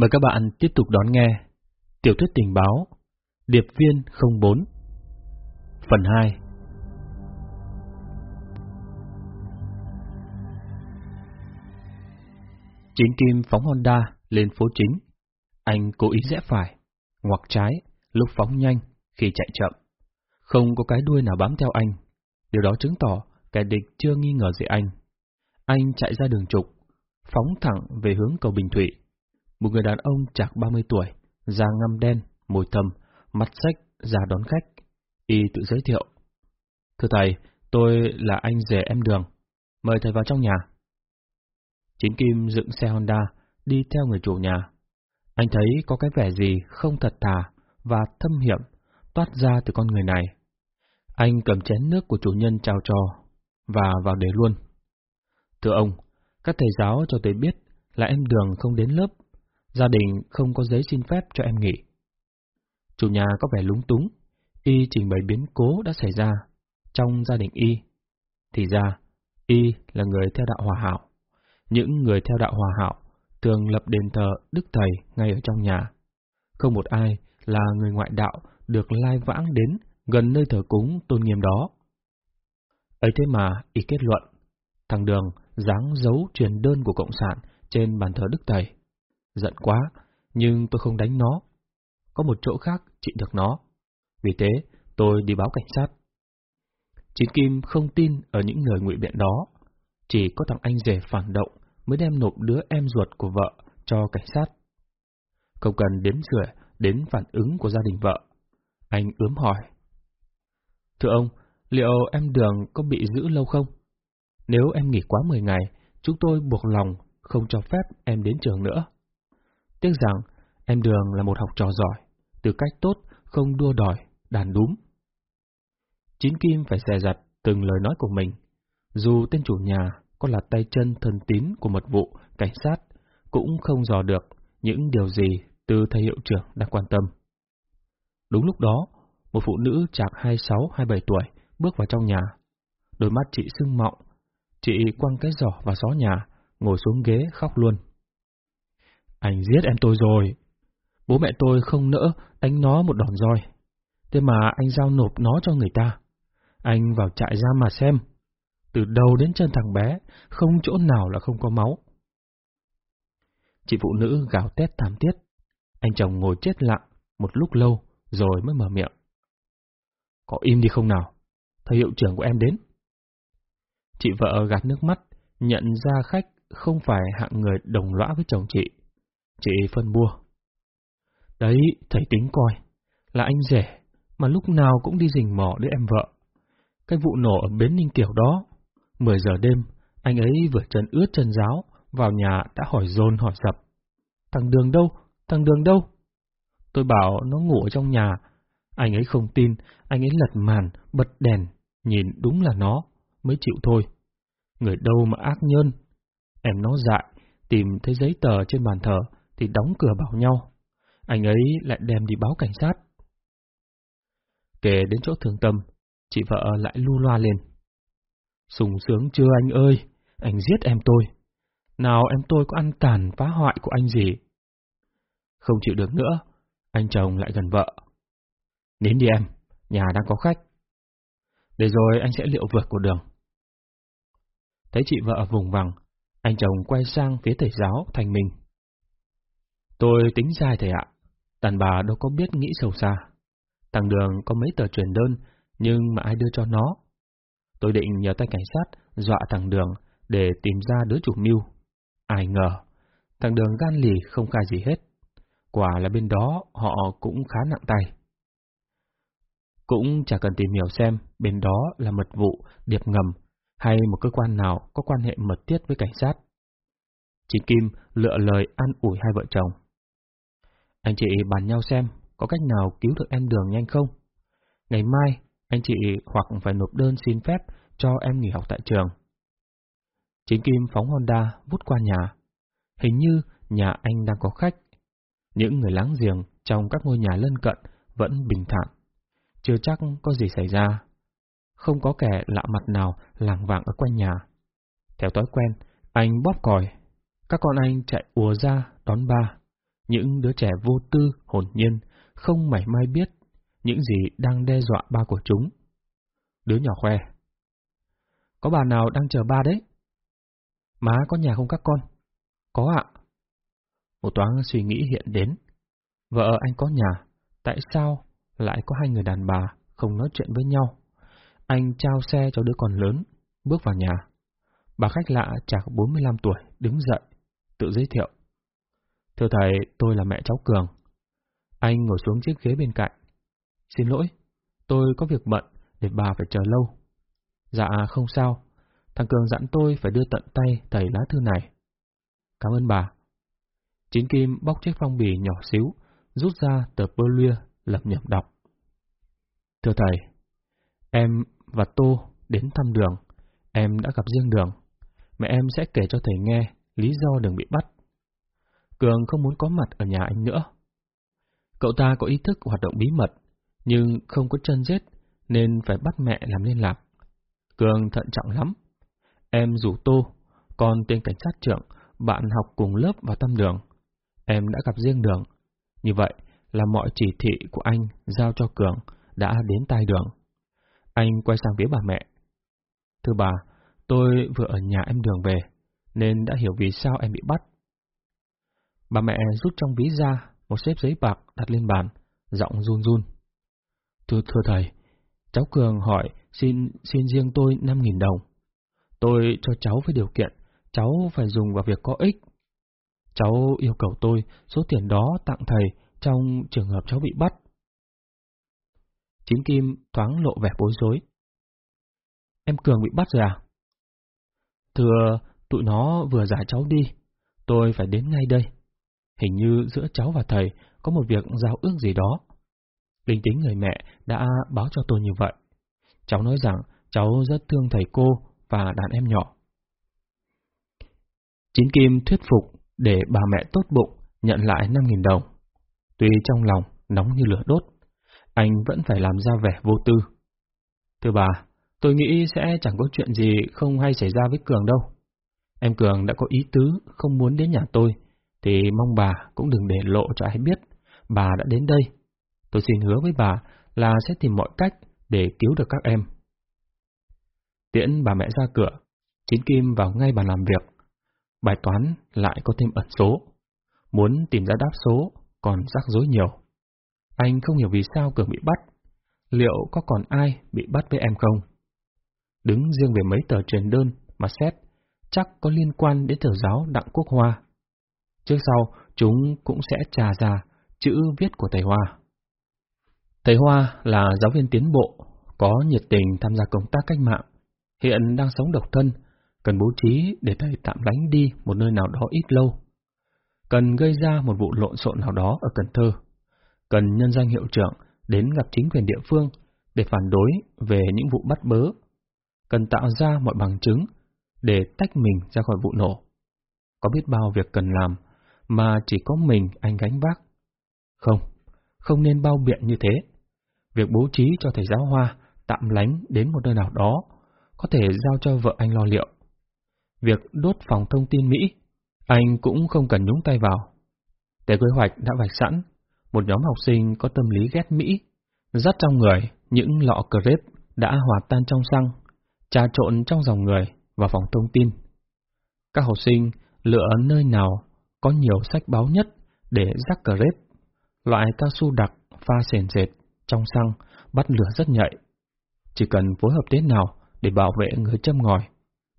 Mời các bạn tiếp tục đón nghe Tiểu thuyết tình báo Điệp viên 04 Phần 2 Chín kim phóng Honda lên phố chính. Anh cố ý rẽ phải, ngoặc trái, lúc phóng nhanh, khi chạy chậm. Không có cái đuôi nào bám theo anh. Điều đó chứng tỏ kẻ địch chưa nghi ngờ gì anh. Anh chạy ra đường trục, phóng thẳng về hướng cầu Bình Thủy. Một người đàn ông chạc 30 tuổi, da ngăm đen, môi thâm, mặt sách, ra đón khách. Y tự giới thiệu. Thưa thầy, tôi là anh rể em đường. Mời thầy vào trong nhà. Chín Kim dựng xe Honda, đi theo người chủ nhà. Anh thấy có cái vẻ gì không thật thà và thâm hiểm toát ra từ con người này. Anh cầm chén nước của chủ nhân chào cho, và vào đề luôn. Thưa ông, các thầy giáo cho tôi biết là em đường không đến lớp, gia đình không có giấy xin phép cho em nghỉ. Chủ nhà có vẻ lúng túng, y trình bày biến cố đã xảy ra trong gia đình y. Thì ra, y là người theo đạo hòa hảo. Những người theo đạo hòa hảo thường lập đền thờ Đức Thầy ngay ở trong nhà. Không một ai là người ngoại đạo được lai vãng đến gần nơi thờ cúng tôn nghiêm đó. ấy thế mà, y kết luận, thằng Đường dáng dấu truyền đơn của Cộng sản trên bàn thờ Đức Thầy. Giận quá, nhưng tôi không đánh nó. Có một chỗ khác trị được nó. Vì thế, tôi đi báo cảnh sát. Chín Kim không tin ở những người ngụy biện đó. Chỉ có thằng anh rể phản động mới đem nộp đứa em ruột của vợ cho cảnh sát. Không cần đếm sửa đến phản ứng của gia đình vợ. Anh ướm hỏi. Thưa ông, liệu em Đường có bị giữ lâu không? Nếu em nghỉ quá 10 ngày, chúng tôi buộc lòng không cho phép em đến trường nữa. Tiếc rằng, em Đường là một học trò giỏi, từ cách tốt, không đua đòi, đàn đúng. Chín Kim phải xè giặt từng lời nói của mình. Dù tên chủ nhà có là tay chân thân tín của mật vụ, cảnh sát, cũng không dò được những điều gì từ thầy hiệu trưởng đang quan tâm. Đúng lúc đó, một phụ nữ chạc 26-27 tuổi bước vào trong nhà. Đôi mắt chị sưng mọng, chị quăng cái giỏ vào xó nhà, ngồi xuống ghế khóc luôn. Anh giết em tôi rồi. Bố mẹ tôi không nỡ đánh nó một đòn roi. Thế mà anh giao nộp nó cho người ta. Anh vào trại ra mà xem. Từ đầu đến chân thằng bé, không chỗ nào là không có máu. Chị phụ nữ gào tét thảm thiết. Anh chồng ngồi chết lặng một lúc lâu rồi mới mở miệng. Có im đi không nào? Thầy hiệu trưởng của em đến. Chị vợ gạt nước mắt, nhận ra khách không phải hạng người đồng lõa với chồng chị. Chị phân bua. Đấy, thầy tính coi, là anh rể, mà lúc nào cũng đi rình mò đứa em vợ. Cái vụ nổ ở Bến Ninh kiều đó, 10 giờ đêm, anh ấy vừa chân ướt chân giáo, vào nhà đã hỏi dồn hỏi dập. Thằng Đường đâu? Thằng Đường đâu? Tôi bảo nó ngủ ở trong nhà. Anh ấy không tin, anh ấy lật màn, bật đèn, nhìn đúng là nó, mới chịu thôi. Người đâu mà ác nhân. Em nó dại, tìm thấy giấy tờ trên bàn thờ, thì đóng cửa bảo nhau. Anh ấy lại đem đi báo cảnh sát. Kể đến chỗ thường tâm, chị vợ lại lu loa lên. Sùng sướng chưa anh ơi, anh giết em tôi. Nào em tôi có ăn tàn phá hoại của anh gì? Không chịu được nữa, anh chồng lại gần vợ. Nín đi em, nhà đang có khách. Để rồi anh sẽ liệu vượt của đường. Thấy chị vợ vùng vằng, anh chồng quay sang phía thầy giáo thành mình. Tôi tính sai thầy ạ, đàn bà đâu có biết nghĩ sâu xa. Thằng Đường có mấy tờ truyền đơn, nhưng mà ai đưa cho nó? Tôi định nhờ tay cảnh sát dọa thằng Đường để tìm ra đứa chủ mưu. Ai ngờ, thằng Đường gan lì không khai gì hết. Quả là bên đó họ cũng khá nặng tay. Cũng chả cần tìm hiểu xem bên đó là mật vụ, điệp ngầm hay một cơ quan nào có quan hệ mật thiết với cảnh sát. Chị Kim lựa lời an ủi hai vợ chồng. Anh chị bàn nhau xem có cách nào cứu được em Đường nhanh không? Ngày mai, anh chị hoặc phải nộp đơn xin phép cho em nghỉ học tại trường. Chính Kim phóng Honda vút qua nhà. Hình như nhà anh đang có khách. Những người láng giềng trong các ngôi nhà lân cận vẫn bình thản. Chưa chắc có gì xảy ra. Không có kẻ lạ mặt nào làng vàng ở quanh nhà. Theo thói quen, anh bóp còi. Các con anh chạy ùa ra đón ba những đứa trẻ vô tư, hồn nhiên, không mảy may biết những gì đang đe dọa ba của chúng. Đứa nhỏ khoe. Có bà nào đang chờ ba đấy? Má có nhà không các con? Có ạ. Một toán suy nghĩ hiện đến. Vợ anh có nhà, tại sao lại có hai người đàn bà không nói chuyện với nhau? Anh trao xe cho đứa con lớn, bước vào nhà. Bà khách lạ chạc 45 tuổi, đứng dậy, tự giới thiệu. Thưa thầy, tôi là mẹ cháu Cường. Anh ngồi xuống chiếc ghế bên cạnh. Xin lỗi, tôi có việc bận để bà phải chờ lâu. Dạ không sao, thằng Cường dặn tôi phải đưa tận tay thầy lá thư này. Cảm ơn bà. Chín Kim bóc chiếc phong bì nhỏ xíu, rút ra tờ bơ lia, lập nhầm đọc. Thưa thầy, em và Tô đến thăm đường, em đã gặp riêng đường. Mẹ em sẽ kể cho thầy nghe lý do đường bị bắt. Cường không muốn có mặt ở nhà anh nữa. Cậu ta có ý thức hoạt động bí mật, nhưng không có chân dết nên phải bắt mẹ làm liên lạc. Cường thận trọng lắm. Em rủ Tô, còn tên cảnh sát trưởng, bạn học cùng lớp vào tâm đường. Em đã gặp riêng đường. Như vậy là mọi chỉ thị của anh giao cho Cường đã đến tai đường. Anh quay sang phía bà mẹ. Thưa bà, tôi vừa ở nhà em đường về, nên đã hiểu vì sao em bị bắt. Bà mẹ rút trong ví ra một xếp giấy bạc đặt lên bàn, giọng run run. Thưa, thưa thầy, cháu Cường hỏi xin xin riêng tôi 5.000 đồng. Tôi cho cháu với điều kiện, cháu phải dùng vào việc có ích. Cháu yêu cầu tôi số tiền đó tặng thầy trong trường hợp cháu bị bắt. chính Kim thoáng lộ vẻ bối rối. Em Cường bị bắt rồi à? Thưa, tụi nó vừa giải cháu đi, tôi phải đến ngay đây. Hình như giữa cháu và thầy có một việc giao ước gì đó. Linh tính người mẹ đã báo cho tôi như vậy. Cháu nói rằng cháu rất thương thầy cô và đàn em nhỏ. Chín Kim thuyết phục để bà mẹ tốt bụng nhận lại 5.000 đồng. Tuy trong lòng nóng như lửa đốt, anh vẫn phải làm ra vẻ vô tư. Thưa bà, tôi nghĩ sẽ chẳng có chuyện gì không hay xảy ra với Cường đâu. Em Cường đã có ý tứ không muốn đến nhà tôi, thì mong bà cũng đừng để lộ cho ai biết bà đã đến đây. Tôi xin hứa với bà là sẽ tìm mọi cách để cứu được các em. Tiễn bà mẹ ra cửa, Chín Kim vào ngay bàn làm việc. Bài toán lại có thêm ẩn số. Muốn tìm ra đáp số, còn rắc rối nhiều. Anh không hiểu vì sao Cường bị bắt. Liệu có còn ai bị bắt với em không? Đứng riêng về mấy tờ truyền đơn mà xét, chắc có liên quan đến thờ giáo Đặng Quốc Hoa. Trước sau, chúng cũng sẽ trà ra chữ viết của thầy Hoa. Thầy Hoa là giáo viên tiến bộ, có nhiệt tình tham gia công tác cách mạng, hiện đang sống độc thân, cần bố trí để thầy tạm lánh đi một nơi nào đó ít lâu. Cần gây ra một vụ lộn xộn nào đó ở Cần Thơ. Cần nhân danh hiệu trưởng đến gặp chính quyền địa phương để phản đối về những vụ bắt bớ. Cần tạo ra mọi bằng chứng để tách mình ra khỏi vụ nổ. Có biết bao việc cần làm mà chỉ có mình anh gánh vác. Không, không nên bao biện như thế. Việc bố trí cho thầy giáo hoa tạm lánh đến một nơi nào đó có thể giao cho vợ anh lo liệu. Việc đốt phòng thông tin Mỹ, anh cũng không cần nhúng tay vào. Để quy hoạch đã vạch sẵn, một nhóm học sinh có tâm lý ghét Mỹ, dắt trong người những lọ crepe đã hòa tan trong xăng, trà trộn trong dòng người vào phòng thông tin. Các học sinh lựa nơi nào có nhiều sách báo nhất để rắc rếp, loại cao su đặc pha sền sệt trong xăng bắt lửa rất nhạy. Chỉ cần phối hợp thế nào để bảo vệ người châm ngòi,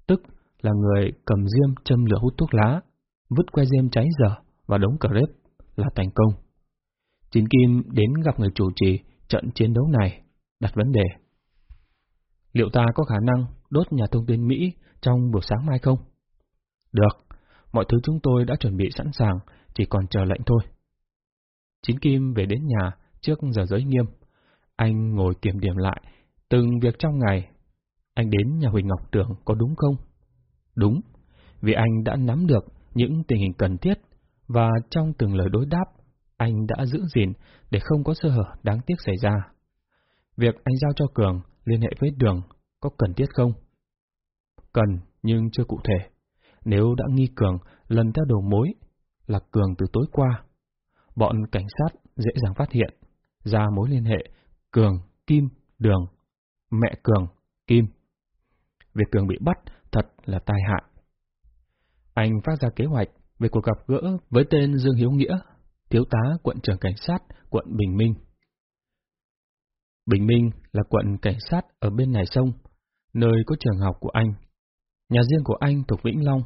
tức là người cầm diêm châm lửa hút thuốc lá, vứt que diêm cháy dở và đống crepe là thành công. Chín Kim đến gặp người chủ trì trận chiến đấu này, đặt vấn đề. Liệu ta có khả năng đốt nhà thông tin Mỹ trong buổi sáng mai không? Được, mọi thứ chúng tôi đã chuẩn bị sẵn sàng, chỉ còn chờ lệnh thôi. Chín Kim về đến nhà trước giờ giới nghiêm. Anh ngồi kiểm điểm lại từng việc trong ngày. Anh đến nhà Huỳnh Ngọc Tưởng có đúng không? Đúng, vì anh đã nắm được những tình hình cần thiết và trong từng lời đối đáp, anh đã giữ gìn để không có sơ hở đáng tiếc xảy ra. Việc anh giao cho Cường liên hệ với Đường có cần thiết không? Cần, nhưng chưa cụ thể. Nếu đã nghi Cường lần theo đầu mối là Cường từ tối qua, bọn cảnh sát dễ dàng phát hiện ra mối liên hệ Cường, Kim, Đường, mẹ Cường, Kim. Việc Cường bị bắt thật là tai hại. Anh phát ra kế hoạch về cuộc gặp gỡ với tên Dương Hiếu Nghĩa, thiếu tá quận trưởng cảnh sát quận Bình Minh. Bình Minh là quận cảnh sát ở bên này sông, nơi có trường học của anh. Nhà riêng của anh thuộc Vĩnh Long,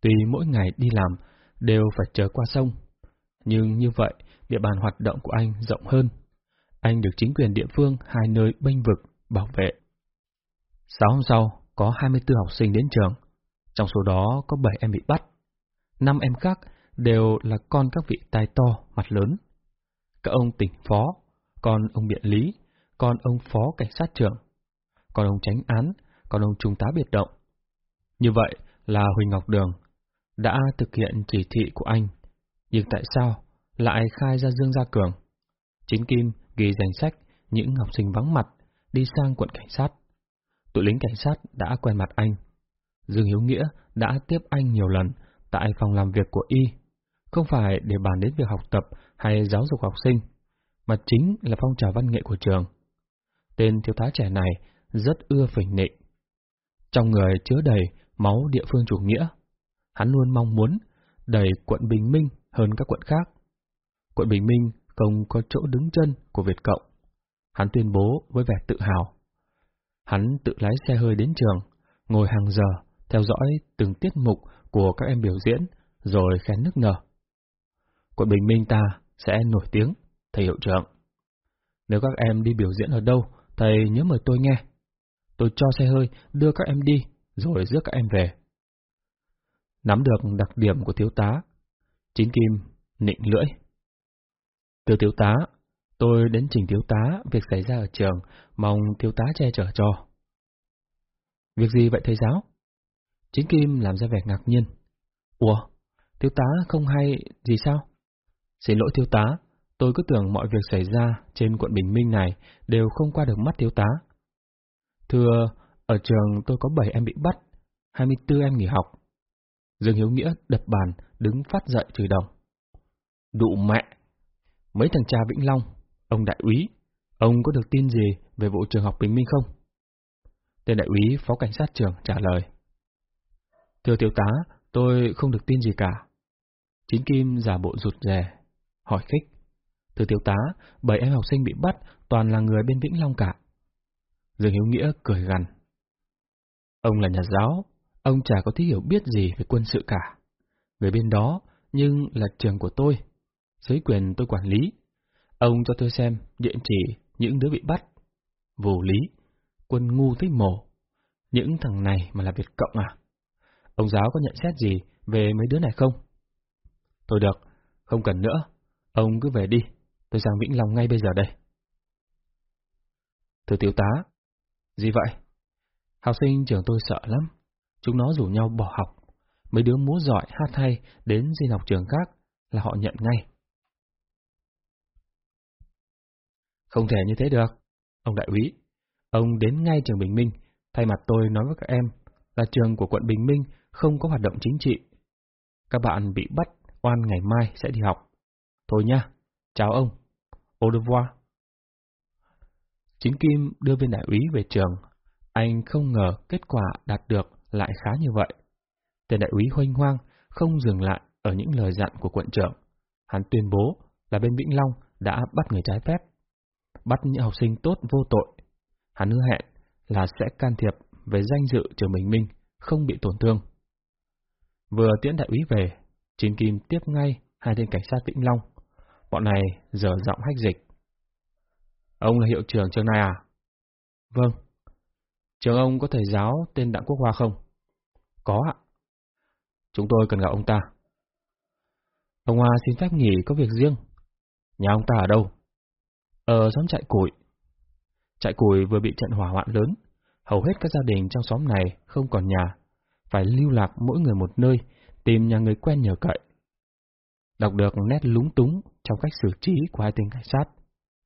tuy mỗi ngày đi làm đều phải chờ qua sông, nhưng như vậy địa bàn hoạt động của anh rộng hơn. Anh được chính quyền địa phương hai nơi bênh vực, bảo vệ. Sáu hôm sau, có 24 học sinh đến trường, trong số đó có 7 em bị bắt. Năm em khác đều là con các vị tài to, mặt lớn. Các ông tỉnh phó, con ông biện lý, con ông phó cảnh sát trưởng, con ông tránh án, con ông trung tá biệt động. Như vậy là Huỳnh Ngọc Đường đã thực hiện chỉ thị của anh, nhưng tại sao lại khai ra Dương Gia Cường? Chính Kim ghi danh sách những học sinh vắng mặt đi sang quận cảnh sát. Tụi lính cảnh sát đã quen mặt anh. Dương Hiếu Nghĩa đã tiếp anh nhiều lần tại phòng làm việc của Y, không phải để bàn đến việc học tập hay giáo dục học sinh, mà chính là phong trào văn nghệ của trường. Tên thiếu tá trẻ này rất ưa phỉnh nịnh. Trong người chứa đầy máu địa phương chủ nghĩa, hắn luôn mong muốn đẩy quận Bình Minh hơn các quận khác. Quận Bình Minh không có chỗ đứng chân của Việt Cộng. Hắn tuyên bố với vẻ tự hào. Hắn tự lái xe hơi đến trường, ngồi hàng giờ, theo dõi từng tiết mục của các em biểu diễn, rồi khen nức nở. Quận Bình Minh ta sẽ nổi tiếng, thầy hiệu trưởng. Nếu các em đi biểu diễn ở đâu, thầy nhớ mời tôi nghe. Tôi cho xe hơi đưa các em đi, rồi rước các em về. Nắm được đặc điểm của thiếu tá, Chín Kim nịnh lưỡi. Từ thiếu tá, tôi đến trình thiếu tá việc xảy ra ở trường, mong thiếu tá che chở cho. Việc gì vậy thầy giáo? Chính Kim làm ra vẻ ngạc nhiên. Ủa, thiếu tá không hay gì sao? Xin lỗi thiếu tá, tôi cứ tưởng mọi việc xảy ra trên quận Bình Minh này đều không qua được mắt thiếu tá. Thưa, ở trường tôi có 7 em bị bắt, 24 em nghỉ học. Dương Hiếu Nghĩa đập bàn, đứng phát dậy chửi đồng. Đụ mẹ! Mấy thằng cha Vĩnh Long, ông đại úy, ông có được tin gì về vụ trường học Bình Minh không? Tên đại úy phó cảnh sát trưởng trả lời. Thưa thiếu tá, tôi không được tin gì cả. Chính Kim giả bộ rụt rè, hỏi khích. Thưa thiếu tá, bảy em học sinh bị bắt toàn là người bên Vĩnh Long cả. Dương Hiếu Nghĩa cười gằn. Ông là nhà giáo, ông chả có tí hiểu biết gì về quân sự cả. Người bên đó, nhưng là trường của tôi, dưới quyền tôi quản lý. Ông cho tôi xem địa chỉ những đứa bị bắt. Vô lý, quân ngu thích mổ. Những thằng này mà là Việt Cộng à? Ông giáo có nhận xét gì về mấy đứa này không? Thôi được, không cần nữa. Ông cứ về đi, tôi sang Vĩnh Long ngay bây giờ đây. Thưa tiểu tá, gì vậy? Học sinh trường tôi sợ lắm. Chúng nó rủ nhau bỏ học. Mấy đứa múa giỏi hát hay đến xin học trường khác là họ nhận ngay. Không thể như thế được. Ông đại úy, ông đến ngay trường Bình Minh, thay mặt tôi nói với các em là trường của quận Bình Minh không có hoạt động chính trị. Các bạn bị bắt oan ngày mai sẽ đi học. Thôi nha, chào ông. Au revoir. Chính Kim đưa viên đại úy về trường. Anh không ngờ kết quả đạt được lại khá như vậy. Tên đại úy hoanh hoang không dừng lại ở những lời dặn của quận trưởng. Hắn tuyên bố là bên Vĩnh Long đã bắt người trái phép. Bắt những học sinh tốt vô tội. Hắn hứa hẹn là sẽ can thiệp về danh dự trường Bình Minh, không bị tổn thương. Vừa tiễn đại úy về, Trình Kim tiếp ngay hai tên cảnh sát Vĩnh Long. Bọn này giờ giọng hách dịch. Ông là hiệu trưởng trường này à? Vâng. Trường ông có thầy giáo tên Đặng Quốc Hoa không? Có ạ. Chúng tôi cần gặp ông ta. Ông Hoa xin phép nghỉ có việc riêng. Nhà ông ta ở đâu? Ở xóm trại củi. Trại củi vừa bị trận hỏa hoạn lớn. Hầu hết các gia đình trong xóm này không còn nhà. Phải lưu lạc mỗi người một nơi, tìm nhà người quen nhờ cậy. Đọc được nét lúng túng trong cách xử trí của hai tên cảnh sát.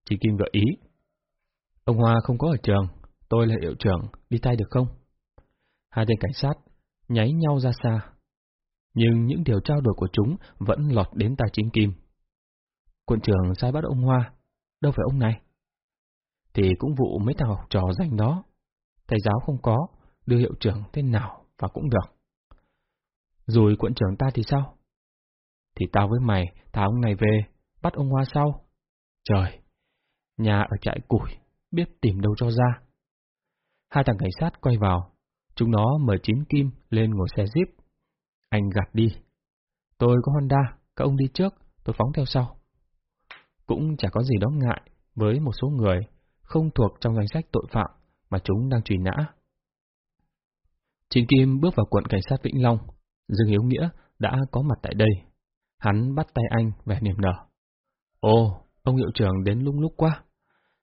Chị Kim gợi ý. Ông Hoa không có ở trường, tôi là hiệu trưởng, đi tay được không? Hai tên cảnh sát nháy nhau ra xa. Nhưng những điều trao đổi của chúng vẫn lọt đến tai chính Kim. Quận trưởng sai bắt ông Hoa, đâu phải ông này. Thì cũng vụ mấy thằng học trò danh đó. Thầy giáo không có, đưa hiệu trưởng tên nào và cũng được. Rồi quận trưởng ta thì sao? Thì tao với mày thả ông này về, bắt ông Hoa sau. Trời, nhà ở trại củi, biết tìm đâu cho ra. Hai thằng cảnh sát quay vào, chúng nó mời chín kim lên ngồi xe jeep. Anh gạt đi. Tôi có Honda, các ông đi trước, tôi phóng theo sau. Cũng chả có gì đó ngại với một số người không thuộc trong danh sách tội phạm mà chúng đang truy nã. Chín Kim bước vào quận cảnh sát Vĩnh Long, Dương Hiếu Nghĩa đã có mặt tại đây. Hắn bắt tay anh vẻ niềm nở. Ồ, ông hiệu trưởng đến lung lúc quá.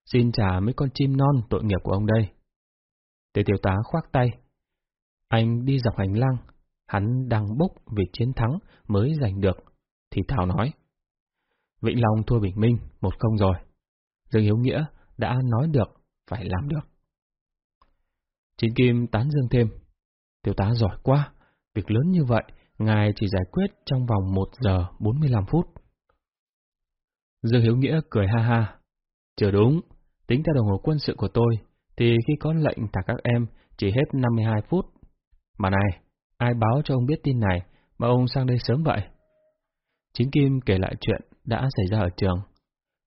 Xin trả mấy con chim non tội nghiệp của ông đây. Tề tiểu tá khoác tay. Anh đi dọc hành lang, hắn đang bốc vì chiến thắng mới giành được, thì Thảo nói. Vĩnh Long thua Bình Minh, một không rồi. Dương Hiếu Nghĩa đã nói được, phải làm được. Chính Kim tán dương thêm. Tiểu tá giỏi quá, việc lớn như vậy, ngài chỉ giải quyết trong vòng 1 giờ 45 phút. Dương Hiếu Nghĩa cười ha ha. Chưa đúng, tính theo đồng hồ quân sự của tôi, thì khi có lệnh thả các em chỉ hết 52 phút. Mà này, ai báo cho ông biết tin này mà ông sang đây sớm vậy? Chính Kim kể lại chuyện đã xảy ra ở trường.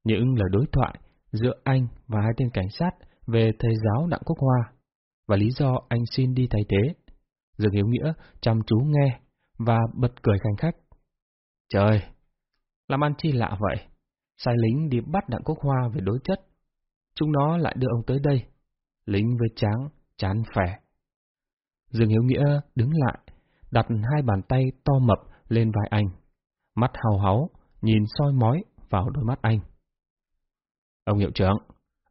Những lời đối thoại giữa anh và hai tên cảnh sát về thầy giáo Đặng Quốc Hoa, và lý do anh xin đi thay thế. Dương Hiếu Nghĩa chăm chú nghe và bật cười khanh khách. Trời, làm ăn chi lạ vậy? Sai lính đi bắt Đặng Quốc Hoa về đối chất. Chúng nó lại đưa ông tới đây. Lính với tráng, chán phẻ. Dương Hiếu Nghĩa đứng lại, đặt hai bàn tay to mập lên vai anh. Mắt hào háu, nhìn soi mói vào đôi mắt anh. Ông hiệu trưởng,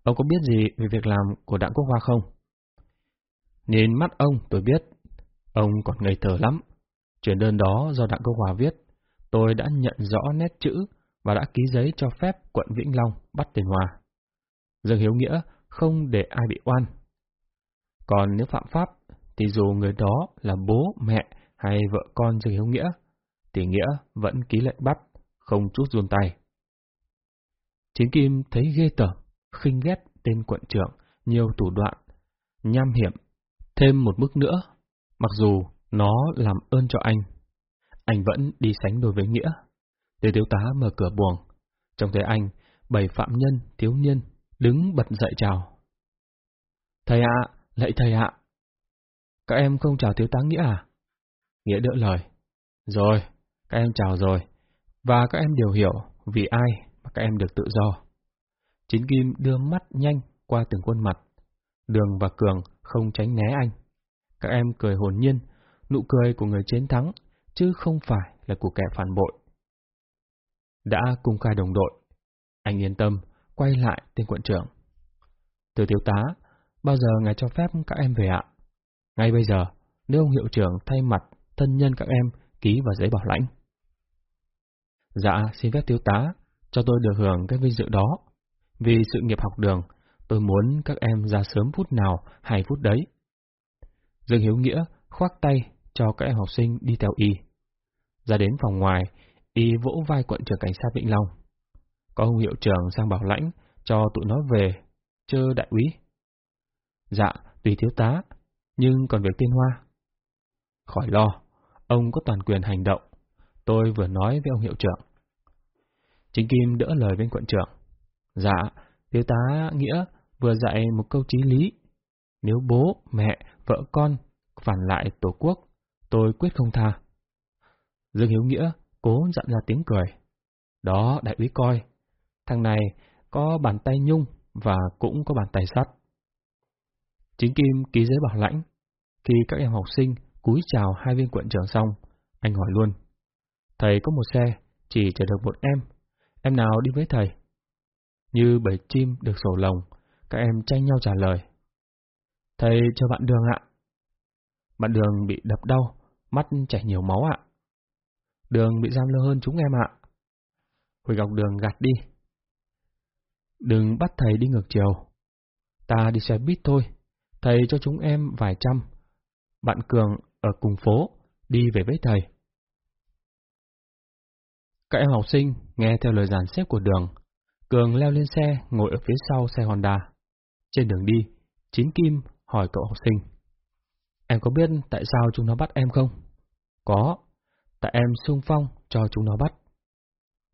ông có biết gì về việc làm của đảng Quốc Hoa không? Nhìn mắt ông tôi biết, ông còn ngây thơ lắm. Chuyển đơn đó do đảng Quốc Hoa viết, tôi đã nhận rõ nét chữ và đã ký giấy cho phép quận Vĩnh Long bắt tiền Hòa. Dương Hiếu Nghĩa không để ai bị oan. Còn nếu phạm pháp, thì dù người đó là bố, mẹ hay vợ con Dương Hiếu Nghĩa, thì Nghĩa vẫn ký lệnh bắt, không chút run tay. Chiến Kim thấy ghê tởm, khinh ghét tên quận trưởng, nhiều thủ đoạn, nham hiểm, thêm một bước nữa, mặc dù nó làm ơn cho anh. Anh vẫn đi sánh đôi với Nghĩa. Để thiếu tá mở cửa buồng, trông thấy anh, bảy phạm nhân, thiếu niên, đứng bật dậy chào. Thầy ạ, lạy thầy ạ. Các em không chào thiếu tá Nghĩa à? Nghĩa đỡ lời. Rồi, các em chào rồi. Và các em đều hiểu vì ai mà các em được tự do. Chín Kim đưa mắt nhanh qua từng khuôn mặt. Đường và Cường không tránh né anh. Các em cười hồn nhiên, nụ cười của người chiến thắng, chứ không phải là của kẻ phản bội. Đã cung khai đồng đội, anh yên tâm, quay lại tên quận trưởng. Từ thiếu tá, bao giờ ngài cho phép các em về ạ? Ngay bây giờ, nếu ông hiệu trưởng thay mặt thân nhân các em ký vào giấy bảo lãnh. Dạ, xin phép thiếu tá, cho tôi được hưởng cái vinh dự đó. Vì sự nghiệp học đường, tôi muốn các em ra sớm phút nào, hai phút đấy. Dương Hiếu Nghĩa khoác tay cho các em học sinh đi theo y. Ra đến phòng ngoài, y vỗ vai quận trưởng cảnh sát Vĩnh Long. Có ông hiệu trưởng sang bảo lãnh cho tụi nó về, chơ đại úy. Dạ, tùy thiếu tá, nhưng còn việc tiên hoa. Khỏi lo, ông có toàn quyền hành động. Tôi vừa nói với ông hiệu trưởng. Chính Kim đỡ lời bên quận trưởng. Dạ, thiếu tá Nghĩa vừa dạy một câu trí lý. Nếu bố, mẹ, vợ con phản lại tổ quốc, tôi quyết không tha. Dương Hiếu Nghĩa cố dặn ra tiếng cười. Đó, đại úy coi, thằng này có bàn tay nhung và cũng có bàn tay sắt. Chính Kim ký giấy bảo lãnh. Khi các em học sinh cúi chào hai viên quận trưởng xong, anh hỏi luôn. Thầy có một xe, chỉ chở được một em. Em nào đi với thầy? Như bầy chim được sổ lồng, các em tranh nhau trả lời. Thầy cho bạn đường ạ. Bạn đường bị đập đau, mắt chảy nhiều máu ạ. Đường bị giam lơ hơn chúng em ạ. Huỳnh Ngọc Đường gạt đi. Đừng bắt thầy đi ngược chiều. Ta đi xe buýt thôi. Thầy cho chúng em vài trăm. Bạn Cường ở cùng phố, đi về với thầy. Các em học sinh nghe theo lời dàn xếp của đường. Cường leo lên xe, ngồi ở phía sau xe Honda. Trên đường đi, Chín Kim hỏi cậu học sinh. Em có biết tại sao chúng nó bắt em không? Có, tại em sung phong cho chúng nó bắt.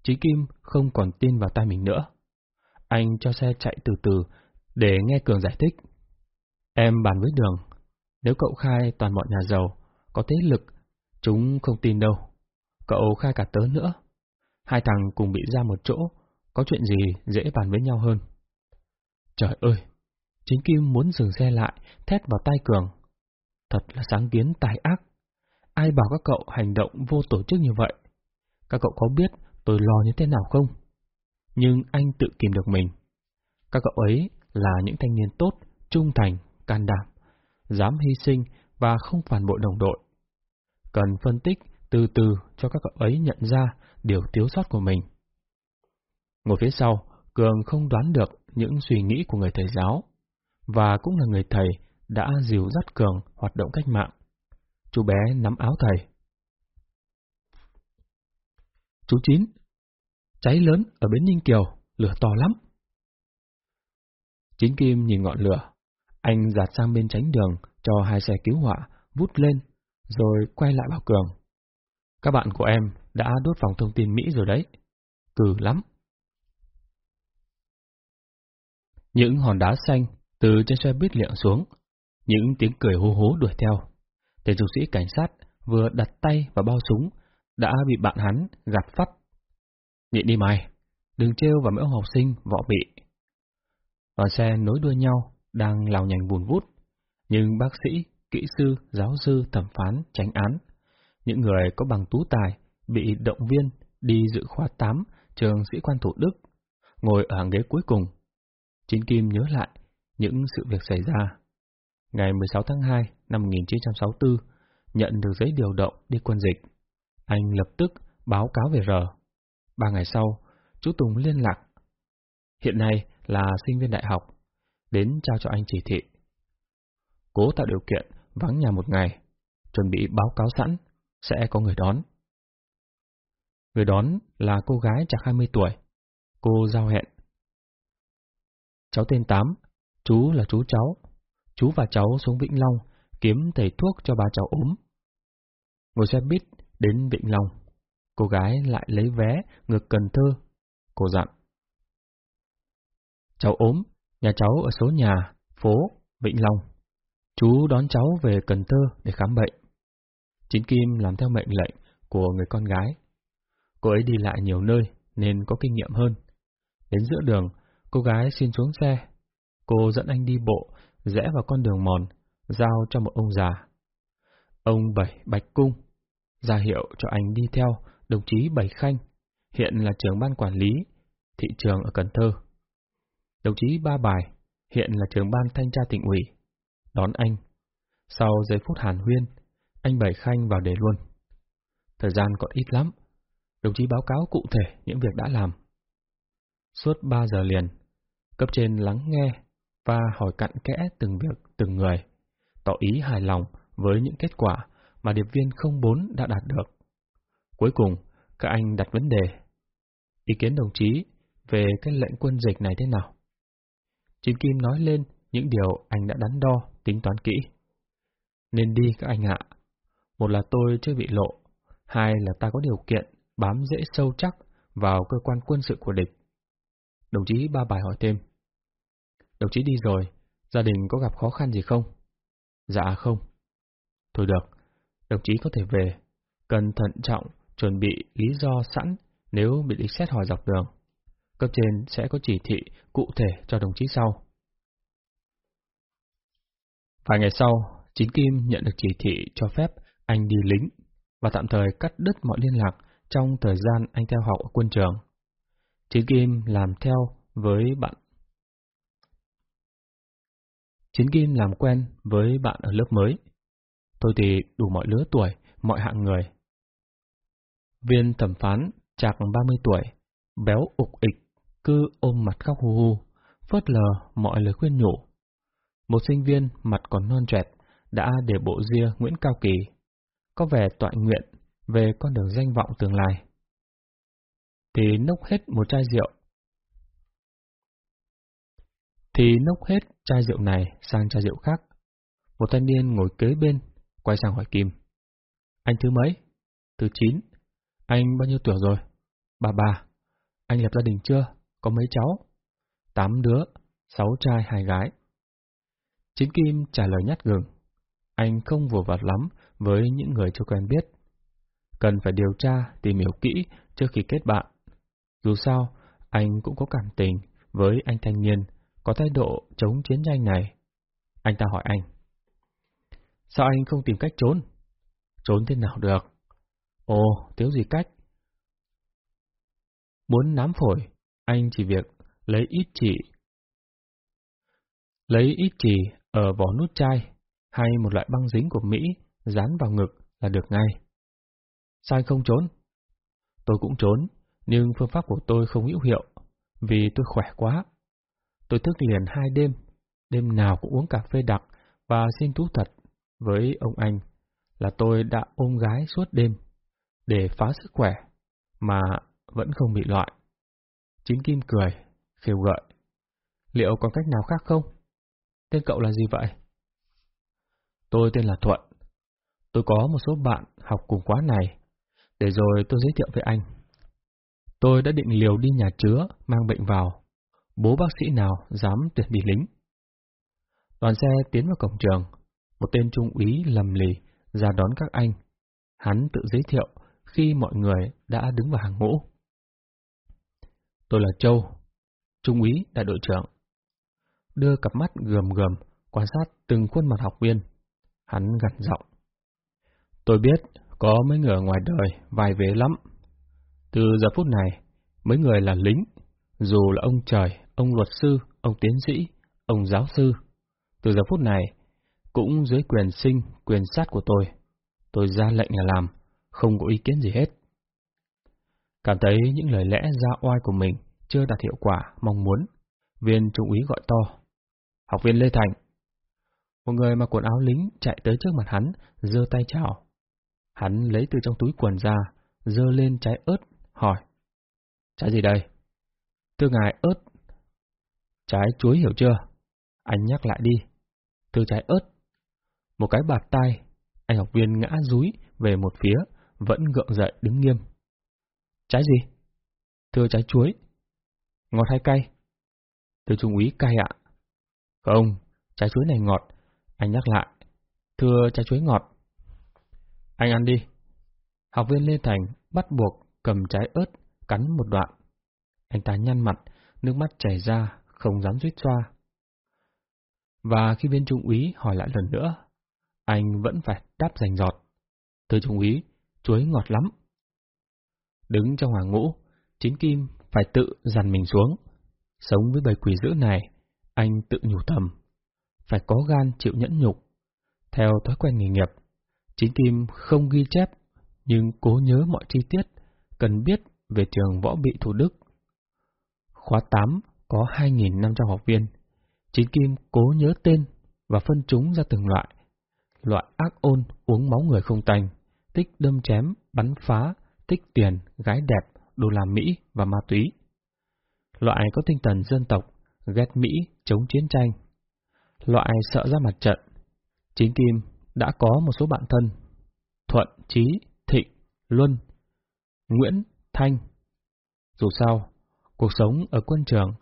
Chí Kim không còn tin vào tay mình nữa. Anh cho xe chạy từ từ để nghe Cường giải thích. Em bàn với Đường, nếu cậu khai toàn bọn nhà giàu, có thế lực, chúng không tin đâu. Cậu khai cả tớ nữa. Hai thằng cùng bị ra một chỗ, có chuyện gì dễ bàn với nhau hơn. Trời ơi! Chính Kim muốn dừng xe lại, thét vào tay Cường. Thật là sáng kiến tài ác. Ai bảo các cậu hành động vô tổ chức như vậy? Các cậu có biết tôi lo như thế nào không? Nhưng anh tự kìm được mình. Các cậu ấy là những thanh niên tốt, trung thành, can đảm, dám hy sinh và không phản bội đồng đội. Cần phân tích từ từ cho các cậu ấy nhận ra điều thiếu sót của mình. Ngồi phía sau, Cường không đoán được những suy nghĩ của người thầy giáo, và cũng là người thầy đã dìu dắt Cường hoạt động cách mạng. Chú bé nắm áo thầy. Chú Chín, cháy lớn ở bến Ninh Kiều, lửa to lắm. chính Kim nhìn ngọn lửa, anh dạt sang bên tránh đường cho hai xe cứu hỏa vút lên, rồi quay lại bảo Cường. Các bạn của em đã đốt phòng thông tin Mỹ rồi đấy. Cừ lắm. Những hòn đá xanh từ trên xe buýt liệng xuống, những tiếng cười hô hố đuổi theo. Tên dục sĩ cảnh sát vừa đặt tay vào bao súng, đã bị bạn hắn gạt phát. Nhịn đi mày, đừng trêu vào mấy học sinh võ bị. Đoàn xe nối đuôi nhau, đang lao nhanh buồn vút, nhưng bác sĩ, kỹ sư, giáo sư, thẩm phán, tránh án, những người có bằng tú tài, bị động viên đi dự khóa 8 trường sĩ quan thủ Đức, ngồi ở hàng ghế cuối cùng. Chín Kim nhớ lại những sự việc xảy ra. Ngày 16 tháng 2 năm 1964, nhận được giấy điều động đi quân dịch. Anh lập tức báo cáo về R. Ba ngày sau, chú Tùng liên lạc. Hiện nay là sinh viên đại học, đến trao cho anh chỉ thị. Cố tạo điều kiện vắng nhà một ngày, chuẩn bị báo cáo sẵn, sẽ có người đón. Người đón là cô gái chạc 20 tuổi. Cô giao hẹn. Cháu tên Tám, chú là chú cháu. Chú và cháu xuống Vĩnh Long kiếm thầy thuốc cho bà cháu ốm. Ngồi xe buýt đến Vĩnh Long. Cô gái lại lấy vé ngược Cần Thơ. Cô dặn. Cháu ốm, nhà cháu ở số nhà, phố, Vĩnh Long. Chú đón cháu về Cần Thơ để khám bệnh. Chín Kim làm theo mệnh lệnh của người con gái. Cô ấy đi lại nhiều nơi nên có kinh nghiệm hơn. Đến giữa đường, cô gái xin xuống xe. Cô dẫn anh đi bộ, rẽ vào con đường mòn, giao cho một ông già. Ông Bảy Bạch Cung, ra hiệu cho anh đi theo đồng chí Bảy Khanh, hiện là trưởng ban quản lý, thị trường ở Cần Thơ. Đồng chí Ba Bài, hiện là trưởng ban thanh tra tỉnh ủy, đón anh. Sau giây phút hàn huyên, anh Bảy Khanh vào đề luôn. Thời gian còn ít lắm, đồng chí báo cáo cụ thể những việc đã làm. Suốt ba giờ liền, cấp trên lắng nghe và hỏi cặn kẽ từng việc từng người, tỏ ý hài lòng với những kết quả mà điệp viên 04 đã đạt được. Cuối cùng, các anh đặt vấn đề. Ý kiến đồng chí về cái lệnh quân dịch này thế nào? Chính Kim nói lên những điều anh đã đắn đo, tính toán kỹ. Nên đi các anh ạ. Một là tôi chưa bị lộ, hai là ta có điều kiện bám dễ sâu chắc vào cơ quan quân sự của địch. Đồng chí ba bài hỏi thêm. Đồng chí đi rồi, gia đình có gặp khó khăn gì không? Dạ không. Thôi được, đồng chí có thể về. Cần thận trọng, chuẩn bị lý do sẵn nếu bị địch xét hỏi dọc đường. Cấp trên sẽ có chỉ thị cụ thể cho đồng chí sau. Vài ngày sau, Chính Kim nhận được chỉ thị cho phép anh đi lính và tạm thời cắt đứt mọi liên lạc trong thời gian anh theo học ở quân trường. Chính Kim làm theo với bạn. Chiến Kim làm quen với bạn ở lớp mới. Thôi thì đủ mọi lứa tuổi, mọi hạng người. Viên thẩm phán chạc 30 tuổi, béo ục ịch, cứ ôm mặt khóc hu hu, phớt lờ mọi lời khuyên nhủ. Một sinh viên mặt còn non trẻ đã để bộ ria Nguyễn Cao Kỳ, có vẻ tọa nguyện về con đường danh vọng tương lai. thì nốc hết một chai rượu. Thì nốc hết chai rượu này sang chai rượu khác. Một thanh niên ngồi kế bên, quay sang hỏi Kim. Anh thứ mấy? Thứ chín. Anh bao nhiêu tuổi rồi? Ba ba. Anh lập gia đình chưa? Có mấy cháu? Tám đứa, sáu trai hai gái. Chín Kim trả lời nhát gừng. Anh không vừa vặt lắm với những người chưa quen biết. Cần phải điều tra, tìm hiểu kỹ trước khi kết bạn. Dù sao, anh cũng có cảm tình với anh thanh niên có thái độ chống chiến tranh này. Anh ta hỏi anh. Sao anh không tìm cách trốn? Trốn thế nào được? Ồ, thiếu gì cách? Muốn nắm phổi, anh chỉ việc lấy ít chỉ. Lấy ít chỉ ở vỏ nút chai hay một loại băng dính của Mỹ dán vào ngực là được ngay. Sai không trốn? Tôi cũng trốn, nhưng phương pháp của tôi không hữu hiệu, vì tôi khỏe quá. Tôi thức liền hai đêm, đêm nào cũng uống cà phê đặc và xin thú thật với ông anh là tôi đã ôm gái suốt đêm để phá sức khỏe mà vẫn không bị loại. Chính Kim cười, khiêu gợi. Liệu có cách nào khác không? Tên cậu là gì vậy? Tôi tên là Thuận. Tôi có một số bạn học cùng khóa này, để rồi tôi giới thiệu với anh. Tôi đã định liều đi nhà chứa, mang bệnh vào. Bố bác sĩ nào dám tuyển đi lính. Đoàn xe tiến vào cổng trường, một tên trung úy lầm lì ra đón các anh. Hắn tự giới thiệu khi mọi người đã đứng vào hàng ngũ. Tôi là Châu, trung úy đại đội trưởng. Đưa cặp mắt gườm gườm quan sát từng khuôn mặt học viên. Hắn gằn giọng. Tôi biết có mấy người ngoài đời vài vế lắm. Từ giờ phút này, mấy người là lính, dù là ông trời, ông luật sư, ông tiến sĩ, ông giáo sư. Từ giờ phút này, cũng dưới quyền sinh, quyền sát của tôi. Tôi ra lệnh là làm, không có ý kiến gì hết. Cảm thấy những lời lẽ ra oai của mình chưa đạt hiệu quả mong muốn, viên trung úy gọi to. Học viên Lê Thành. Một người mặc quần áo lính chạy tới trước mặt hắn, giơ tay chào. Hắn lấy từ trong túi quần ra, giơ lên trái ớt, hỏi. Trái gì đây? Thưa ngài ớt. Trái chuối hiểu chưa? Anh nhắc lại đi. Thưa trái ớt. Một cái bạt tay, anh học viên ngã rúi về một phía, vẫn gượng dậy đứng nghiêm. Trái gì? Thưa trái chuối. Ngọt hay cay? Thưa trung úy cay ạ. Không, trái chuối này ngọt. Anh nhắc lại. Thưa trái chuối ngọt. Anh ăn đi. Học viên Lê Thành bắt buộc cầm trái ớt, cắn một đoạn. Anh ta nhăn mặt, nước mắt chảy ra, không dám suýt xoa. Và khi viên trung úy hỏi lại lần nữa, anh vẫn phải đáp rành giọt. Thưa trung úy, chuối ngọt lắm. Đứng trong hoàng ngũ, chính kim phải tự dằn mình xuống. Sống với bầy quỷ dữ này, anh tự nhủ thầm. Phải có gan chịu nhẫn nhục. Theo thói quen nghề nghiệp, chính kim không ghi chép, nhưng cố nhớ mọi chi tiết, cần biết về trường võ bị Thủ Đức. Khóa 8 có 2.500 học viên. Chính kim cố nhớ tên và phân chúng ra từng loại. Loại ác ôn uống máu người không tành, tích đâm chém, bắn phá, tích tiền, gái đẹp, đô la Mỹ và ma túy. Loại có tinh thần dân tộc, ghét Mỹ, chống chiến tranh. Loại sợ ra mặt trận. Chính Kim đã có một số bạn thân. Thuận, Trí, Thịnh, Luân, Nguyễn, Thanh. Dù sao, cuộc sống ở quân trường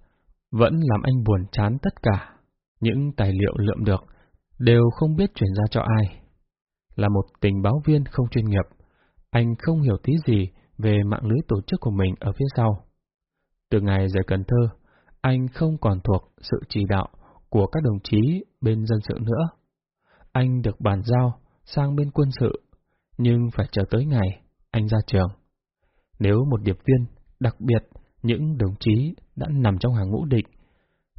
vẫn làm anh buồn chán tất cả. Những tài liệu lượm được đều không biết chuyển ra cho ai. Là một tình báo viên không chuyên nghiệp, anh không hiểu tí gì về mạng lưới tổ chức của mình ở phía sau. Từ ngày rời Cần Thơ, anh không còn thuộc sự chỉ đạo của các đồng chí bên dân sự nữa. Anh được bàn giao sang bên quân sự, nhưng phải chờ tới ngày anh ra trường. Nếu một điệp viên, đặc biệt những đồng chí đã nằm trong hàng ngũ địch,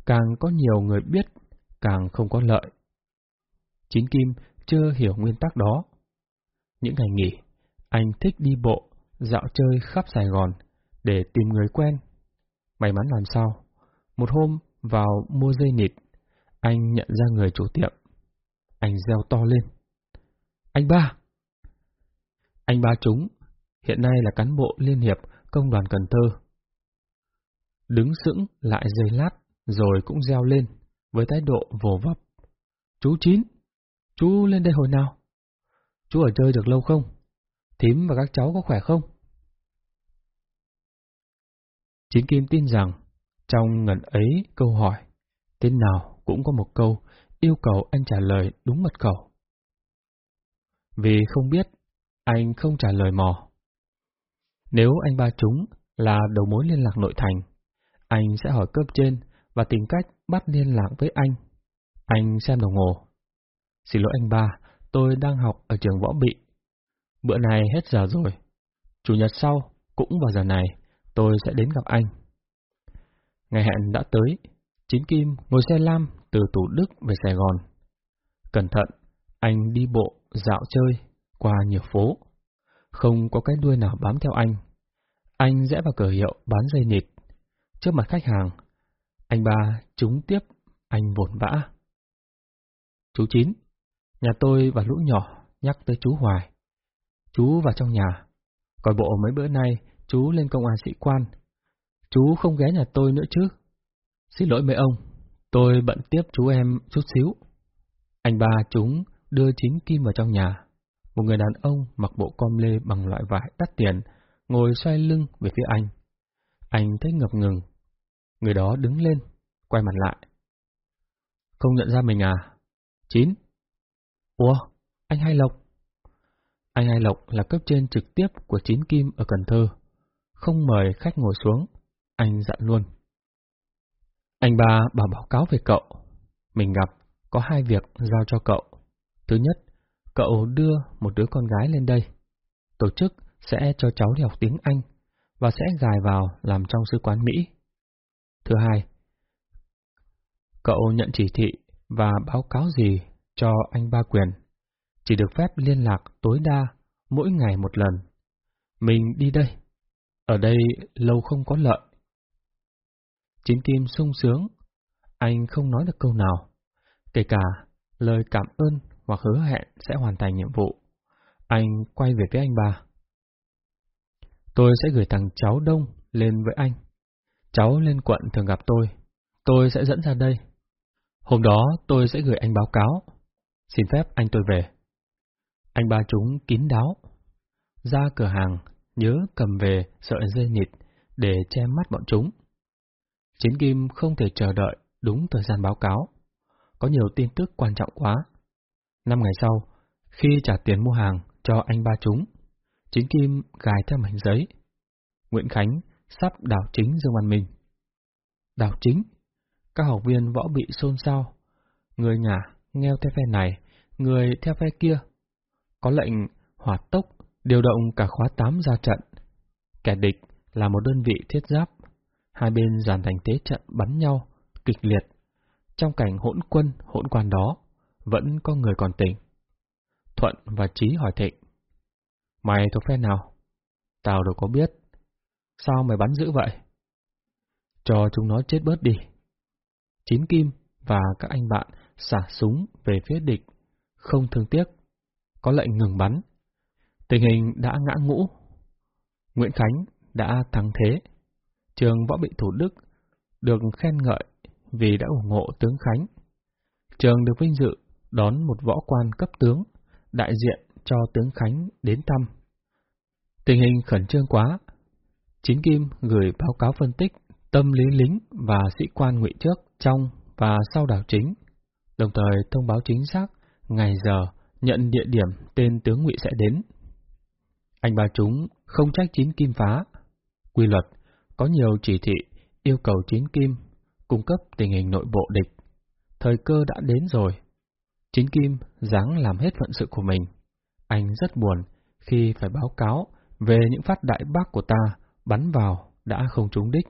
càng có nhiều người biết, càng không có lợi. Chín Kim chưa hiểu nguyên tắc đó. Những ngày nghỉ, anh thích đi bộ, dạo chơi khắp Sài Gòn để tìm người quen. May mắn làm sao? Một hôm vào mua dây nịt, anh nhận ra người chủ tiệm. Anh reo to lên. Anh ba! Anh ba chúng, hiện nay là cán bộ Liên hiệp Công đoàn Cần Thơ. đứng sững lại giây lát, rồi cũng reo lên, với thái độ vồ vập. Chú Chín, chú lên đây hồi nào? Chú ở chơi được lâu không? Thím và các cháu có khỏe không? Chính Kim tin rằng, trong ngần ấy câu hỏi, tên nào cũng có một câu yêu cầu anh trả lời đúng mật khẩu. Vì không biết, anh không trả lời mò. Nếu anh ba chúng là đầu mối liên lạc nội thành, anh sẽ hỏi cấp trên và tìm cách bắt liên lạc với anh. Anh xem đồng hồ. Xin lỗi anh ba, tôi đang học ở trường võ bị. Bữa này hết giờ rồi. Chủ nhật sau, cũng vào giờ này, tôi sẽ đến gặp anh. Ngày hẹn đã tới, Chín Kim ngồi xe lam từ Thủ Đức về Sài Gòn. Cẩn thận, anh đi bộ, dạo chơi, qua nhiều phố. Không có cái đuôi nào bám theo anh. Anh rẽ vào cửa hiệu bán dây nịt. Trước mặt khách hàng, anh ba trúng tiếp, anh vồn vã. Chú Chín, nhà tôi và lũ nhỏ nhắc tới chú Hoài. Chú vào trong nhà. Coi bộ mấy bữa nay, chú lên công an sĩ quan. Chú không ghé nhà tôi nữa chứ. Xin lỗi mấy ông, tôi bận tiếp chú em chút xíu. Anh ba chúng đưa chính kim vào trong nhà. Một người đàn ông mặc bộ com lê bằng loại vải đắt tiền, ngồi xoay lưng về phía anh. Anh thấy ngập ngừng. Người đó đứng lên, quay mặt lại. Không nhận ra mình à? Chín. Ủa, anh Hai Lộc. Anh Hai Lộc là cấp trên trực tiếp của Chín Kim ở Cần Thơ. Không mời khách ngồi xuống, anh dặn luôn. Anh ba bảo báo cáo về cậu. Mình gặp, có hai việc giao cho cậu. Thứ nhất, cậu đưa một đứa con gái lên đây. Tổ chức sẽ cho cháu đi học tiếng Anh và sẽ gài vào làm trong sứ quán Mỹ. Thứ hai, cậu nhận chỉ thị và báo cáo gì cho anh ba quyền. Chỉ được phép liên lạc tối đa mỗi ngày một lần. Mình đi đây. Ở đây lâu không có lợi. Chín Kim sung sướng. Anh không nói được câu nào. Kể cả lời cảm ơn hoặc hứa hẹn sẽ hoàn thành nhiệm vụ. Anh quay về phía anh ba. Tôi sẽ gửi thằng cháu Đông lên với anh. Cháu lên quận thường gặp tôi. Tôi sẽ dẫn ra đây. Hôm đó tôi sẽ gửi anh báo cáo. Xin phép anh tôi về. Anh ba chúng kín đáo. Ra cửa hàng, nhớ cầm về sợi dây nịt để che mắt bọn chúng. Chiến Kim không thể chờ đợi đúng thời gian báo cáo. Có nhiều tin tức quan trọng quá. Năm ngày sau, khi trả tiền mua hàng cho anh ba chúng, Chiến Kim gài theo mảnh giấy. Nguyễn Khánh sắp đảo chính Dương Văn Minh. Đảo chính? Các học viên võ bị xôn xao. Người nhà ngheo theo phe này, người theo phe kia. Có lệnh hỏa tốc điều động cả khóa 8 ra trận. Kẻ địch là một đơn vị thiết giáp Hai bên dàn thành thế trận bắn nhau, kịch liệt. Trong cảnh hỗn quân, hỗn quan đó, vẫn có người còn tỉnh. Thuận và Trí hỏi Thịnh. Mày thuộc phe nào? Tao đâu có biết. Sao mày bắn dữ vậy? Cho chúng nó chết bớt đi. Chín Kim và các anh bạn xả súng về phía địch, không thương tiếc. Có lệnh ngừng bắn. Tình hình đã ngã ngũ. Nguyễn Khánh đã thắng thế trường Võ Bị Thủ Đức được khen ngợi vì đã ủng hộ tướng Khánh. Trường được vinh dự đón một võ quan cấp tướng, đại diện cho tướng Khánh đến thăm. Tình hình khẩn trương quá, Chính Kim gửi báo cáo phân tích tâm lý lính và sĩ quan ngụy trước, trong và sau đảo chính, đồng thời thông báo chính xác ngày giờ, nhận địa điểm tên tướng ngụy sẽ đến. Anh ba chúng không trách Chín Kim phá. Quy luật, có nhiều chỉ thị yêu cầu Chín Kim cung cấp tình hình nội bộ địch. Thời cơ đã đến rồi. Chín Kim dáng làm hết phận sự của mình. Anh rất buồn khi phải báo cáo về những phát đại bác của ta bắn vào đã không trúng đích.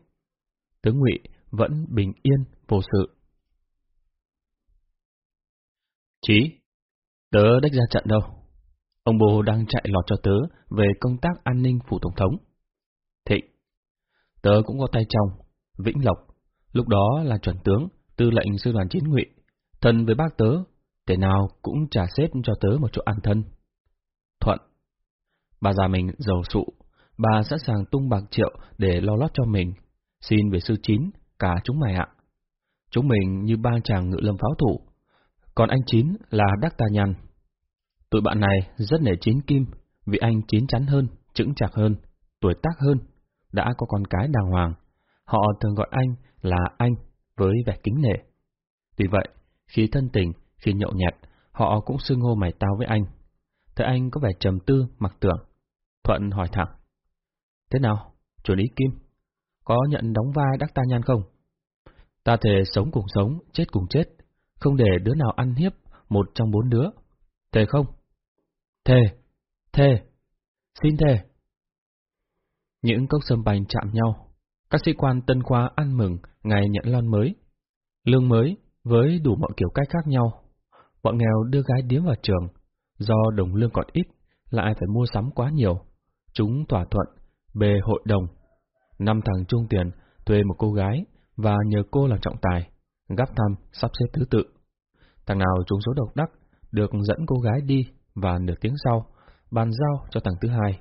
Tướng Ngụy vẫn bình yên vô sự. Chí, tớ đách ra trận đâu. Ông bố đang chạy lọt cho tớ về công tác an ninh phủ tổng thống. Thịnh, Tớ cũng có tay trong, Vĩnh Lộc, lúc đó là chuẩn tướng, tư lệnh sư đoàn chiến ngụy, thân với bác tớ, thế nào cũng trả xếp cho tớ một chỗ an thân. Thuận. Bà già mình giàu sụ, bà sẵn sàng tung bạc triệu để lo lót cho mình. Xin về sư Chín, cả chúng mày ạ. Chúng mình như ba chàng ngự lâm pháo thủ, còn anh Chín là Đắc Tà Nhàn. Tụi bạn này rất nể Chín Kim, vì anh chín chắn hơn, chững chạc hơn, tuổi tác hơn, đã có con cái đàng hoàng. Họ thường gọi anh là anh với vẻ kính nể. Tuy vậy, khi thân tình, khi nhậu nhẹt, họ cũng xưng hô mày tao với anh. Thấy anh có vẻ trầm tư, mặc tưởng. Thuận hỏi thẳng. Thế nào, chuẩn ý Kim? Có nhận đóng vai đắc ta nhan không? Ta thề sống cùng sống, chết cùng chết, không để đứa nào ăn hiếp một trong bốn đứa. Thề không? Thề, thề, xin thề. Những cốc sâm bành chạm nhau, các sĩ quan tân khoa ăn mừng ngày nhận lon mới, lương mới với đủ mọi kiểu cách khác nhau. Bọn nghèo đưa gái điếm vào trường, do đồng lương còn ít, lại phải mua sắm quá nhiều. Chúng thỏa thuận, bề hội đồng. Năm thằng trung tiền thuê một cô gái và nhờ cô làm trọng tài, gắp thăm, sắp xếp thứ tự. Thằng nào trúng số độc đắc được dẫn cô gái đi và nửa tiếng sau, bàn giao cho thằng thứ hai.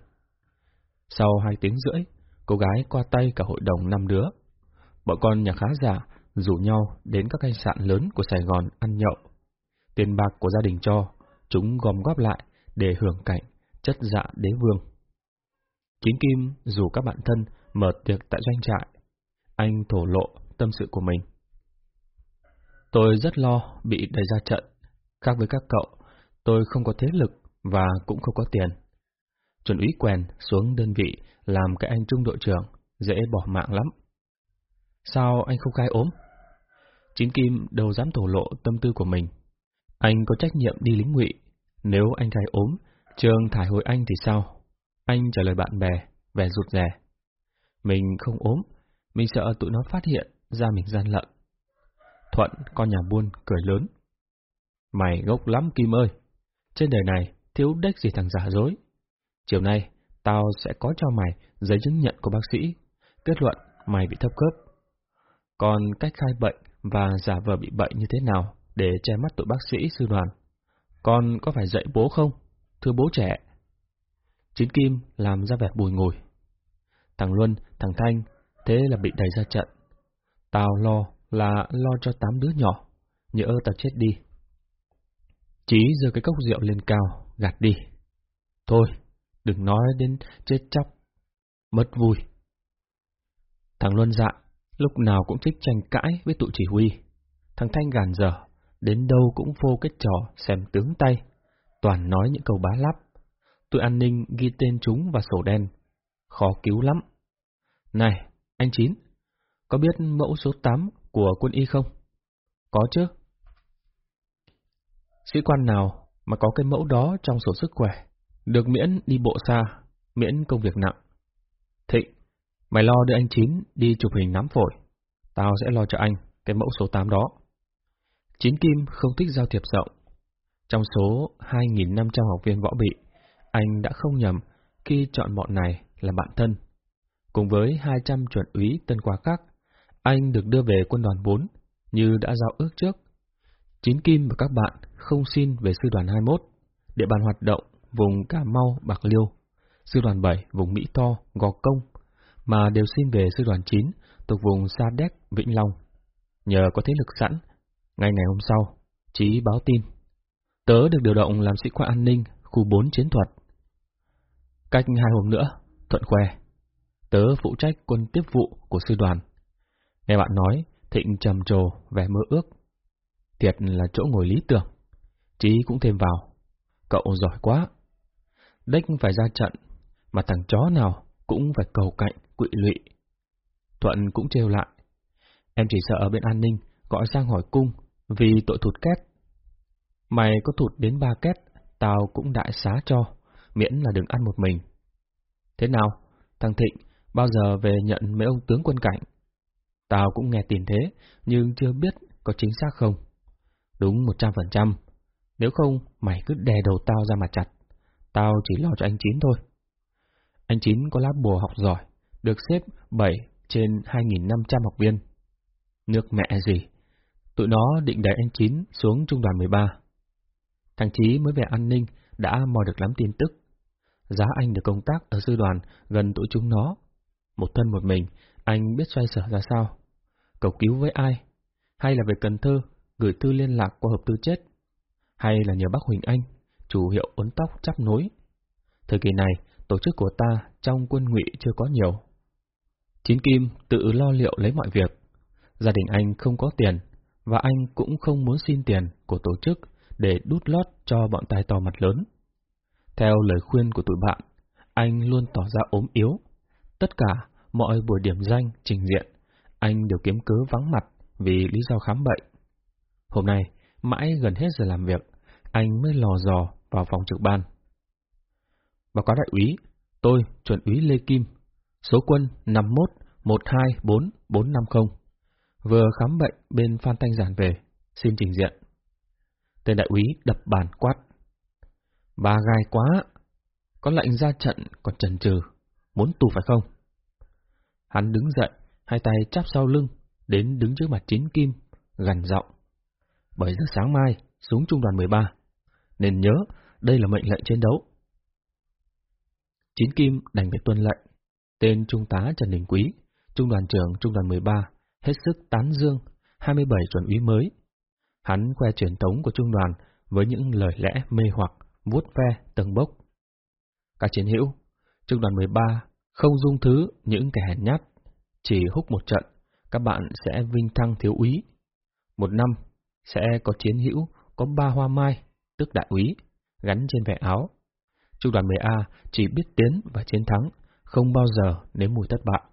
Sau hai tiếng rưỡi, cô gái qua tay cả hội đồng năm đứa. Bọn con nhà khá giả rủ nhau đến các khách sạn lớn của Sài Gòn ăn nhậu. Tiền bạc của gia đình cho, chúng gom góp lại để hưởng cảnh chất dạ đế vương. Chín Kim rủ các bạn thân mở tiệc tại doanh trại. Anh thổ lộ tâm sự của mình. Tôi rất lo bị đẩy ra trận. Khác với các cậu, tôi không có thế lực và cũng không có tiền. Chuẩn úy quèn xuống đơn vị làm cái anh trung đội trưởng, dễ bỏ mạng lắm. Sao anh không khai ốm? chính Kim đâu dám thổ lộ tâm tư của mình. Anh có trách nhiệm đi lính ngụy. Nếu anh khai ốm, trường thải hồi anh thì sao? Anh trả lời bạn bè, vẻ rụt rè. Mình không ốm, mình sợ tụi nó phát hiện ra mình gian lận. Thuận, con nhà buôn, cười lớn. Mày gốc lắm Kim ơi! Trên đời này, thiếu đếch gì thằng giả dối. Chiều nay, tao sẽ có cho mày giấy chứng nhận của bác sĩ, kết luận mày bị thấp khớp. Còn cách khai bệnh và giả vờ bị bệnh như thế nào để che mắt tụi bác sĩ sư đoàn? Con có phải dạy bố không? Thưa bố trẻ. Chín Kim làm ra vẻ bùi ngồi. Thằng Luân, thằng Thanh, thế là bị đẩy ra trận. Tao lo là lo cho tám đứa nhỏ, nhỡ ta chết đi. Chí giơ cái cốc rượu lên cao, gạt đi. Thôi, đừng nói đến chết chóc, mất vui. Thằng Luân dạ, lúc nào cũng thích tranh cãi với tụi chỉ huy. Thằng Thanh gàn dở, đến đâu cũng phô cái trò xem tướng tay, toàn nói những câu bá lắp. Tụi an ninh ghi tên chúng vào sổ đen, khó cứu lắm. Này, anh Chín, có biết mẫu số 8 của quân y không? Có chứ. Sĩ quan nào mà có cái mẫu đó trong sổ sức khỏe, được miễn đi bộ xa, miễn công việc nặng. Thịnh, mày lo đưa anh Chín đi chụp hình nắm phổi, tao sẽ lo cho anh cái mẫu số 8 đó. Chín Kim không thích giao thiệp rộng. Trong số 2.500 học viên võ bị, anh đã không nhầm khi chọn bọn này là bạn thân. Cùng với 200 chuẩn úy tân quá khác, anh được đưa về quân đoàn 4 như đã giao ước trước. Chín Kim và các bạn không xin về sư đoàn 21, địa bàn hoạt động vùng Cà Mau, Bạc Liêu, sư đoàn 7 vùng Mỹ Tho, Gò Công, mà đều xin về sư đoàn 9 thuộc vùng Sa Đéc, Vĩnh Long. Nhờ có thế lực sẵn, ngay ngày hôm sau, Chí báo tin. Tớ được điều động làm sĩ quan an ninh khu 4 chiến thuật. Cách hai hôm nữa, Thuận khoe. Tớ phụ trách quân tiếp vụ của sư đoàn. Nghe bạn nói, Thịnh trầm trồ, vẻ mơ ước. Thiệt là chỗ ngồi lý tưởng. Chí cũng thêm vào. Cậu giỏi quá. Đếch phải ra trận, mà thằng chó nào cũng phải cầu cạnh, quỵ lụy. Thuận cũng trêu lại. Em chỉ sợ ở bên an ninh gọi sang hỏi cung vì tội thụt két. Mày có thụt đến ba két, tao cũng đại xá cho, miễn là đừng ăn một mình. Thế nào, thằng Thịnh bao giờ về nhận mấy ông tướng quân cảnh? Tao cũng nghe tin thế, nhưng chưa biết có chính xác không. Đúng một trăm phần trăm. Nếu không, mày cứ đè đầu tao ra mà chặt. Tao chỉ lo cho anh Chín thôi. Anh Chín có lá bùa học giỏi, được xếp 7 trên 2.500 học viên. Nước mẹ gì? Tụi nó định đẩy anh Chín xuống trung đoàn 13. Thằng Chí mới về an ninh đã mò được lắm tin tức. Giá anh được công tác ở sư đoàn gần tụi chúng nó. Một thân một mình Anh biết xoay sở ra sao? Cầu cứu với ai? Hay là về Cần Thơ, gửi thư liên lạc qua hộp tư chết? Hay là nhờ bác Huỳnh Anh, chủ hiệu uốn tóc chắp nối? Thời kỳ này, tổ chức của ta trong quân ngụy chưa có nhiều. Chín Kim tự lo liệu lấy mọi việc. Gia đình anh không có tiền, và anh cũng không muốn xin tiền của tổ chức để đút lót cho bọn tài to mặt lớn. Theo lời khuyên của tụi bạn, anh luôn tỏ ra ốm yếu. Tất cả mọi buổi điểm danh, trình diện, anh đều kiếm cớ vắng mặt vì lý do khám bệnh. Hôm nay, mãi gần hết giờ làm việc, anh mới lò dò vào phòng trực ban. Báo cáo đại úy, tôi, chuẩn úy Lê Kim, số quân 51 124 450, vừa khám bệnh bên Phan Thanh Giản về, xin trình diện. Tên đại úy đập bàn quát. Bà gai quá, có lệnh ra trận còn chần chừ, muốn tù phải không? Hắn đứng dậy, hai tay chắp sau lưng, đến đứng trước mặt chín kim, gần giọng. bởi giờ sáng mai, xuống trung đoàn 13. Nên nhớ, đây là mệnh lệnh chiến đấu. Chín kim đành phải tuân lệnh. Tên Trung tá Trần Đình Quý, Trung đoàn trưởng Trung đoàn 13, hết sức tán dương 27 chuẩn úy mới. Hắn khoe truyền thống của trung đoàn với những lời lẽ mê hoặc, vuốt ve, tầng bốc. Các chiến hữu, Trung đoàn 13 không dung thứ những kẻ hèn nhát, chỉ húc một trận, các bạn sẽ vinh thăng thiếu úy. Một năm, sẽ có chiến hữu có ba hoa mai, tức đại úy, gắn trên vẻ áo. Trung đoàn 10A chỉ biết tiến và chiến thắng, không bao giờ nếm mùi thất bại.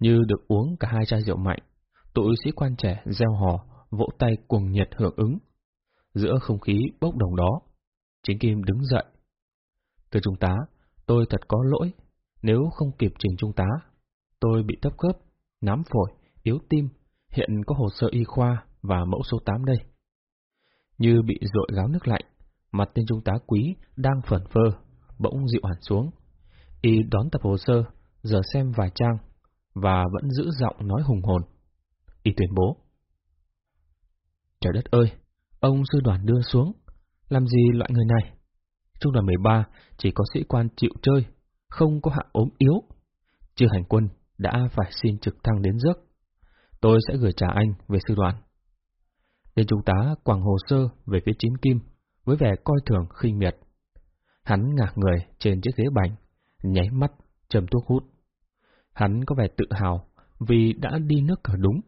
Như được uống cả hai chai rượu mạnh, tụi sĩ quan trẻ gieo hò, vỗ tay cuồng nhiệt hưởng ứng. Giữa không khí bốc đồng đó, chính kim đứng dậy. Từ trung tá, tôi thật có lỗi, nếu không kịp trình trung tá. Tôi bị thấp khớp, nám phổi, yếu tim, hiện có hồ sơ y khoa và mẫu số 8 đây. Như bị rội gáo nước lạnh, mặt tên trung tá quý đang phẩn phơ, bỗng dịu hẳn xuống. Y đón tập hồ sơ, giờ xem vài trang, và vẫn giữ giọng nói hùng hồn. Y tuyên bố. Trời đất ơi, ông sư đoàn đưa xuống, làm gì loại người này? Trung đoàn 13 chỉ có sĩ quan chịu chơi, không có hạng ốm yếu. Chưa hành quân đã phải xin trực thăng đến rước. Tôi sẽ gửi trả anh về sư đoàn. Tên trung tá quẳng hồ sơ về phía chín kim, với vẻ coi thường khinh miệt. Hắn ngạc người trên chiếc ghế bành, nháy mắt, châm thuốc hút. Hắn có vẻ tự hào vì đã đi nước cờ đúng,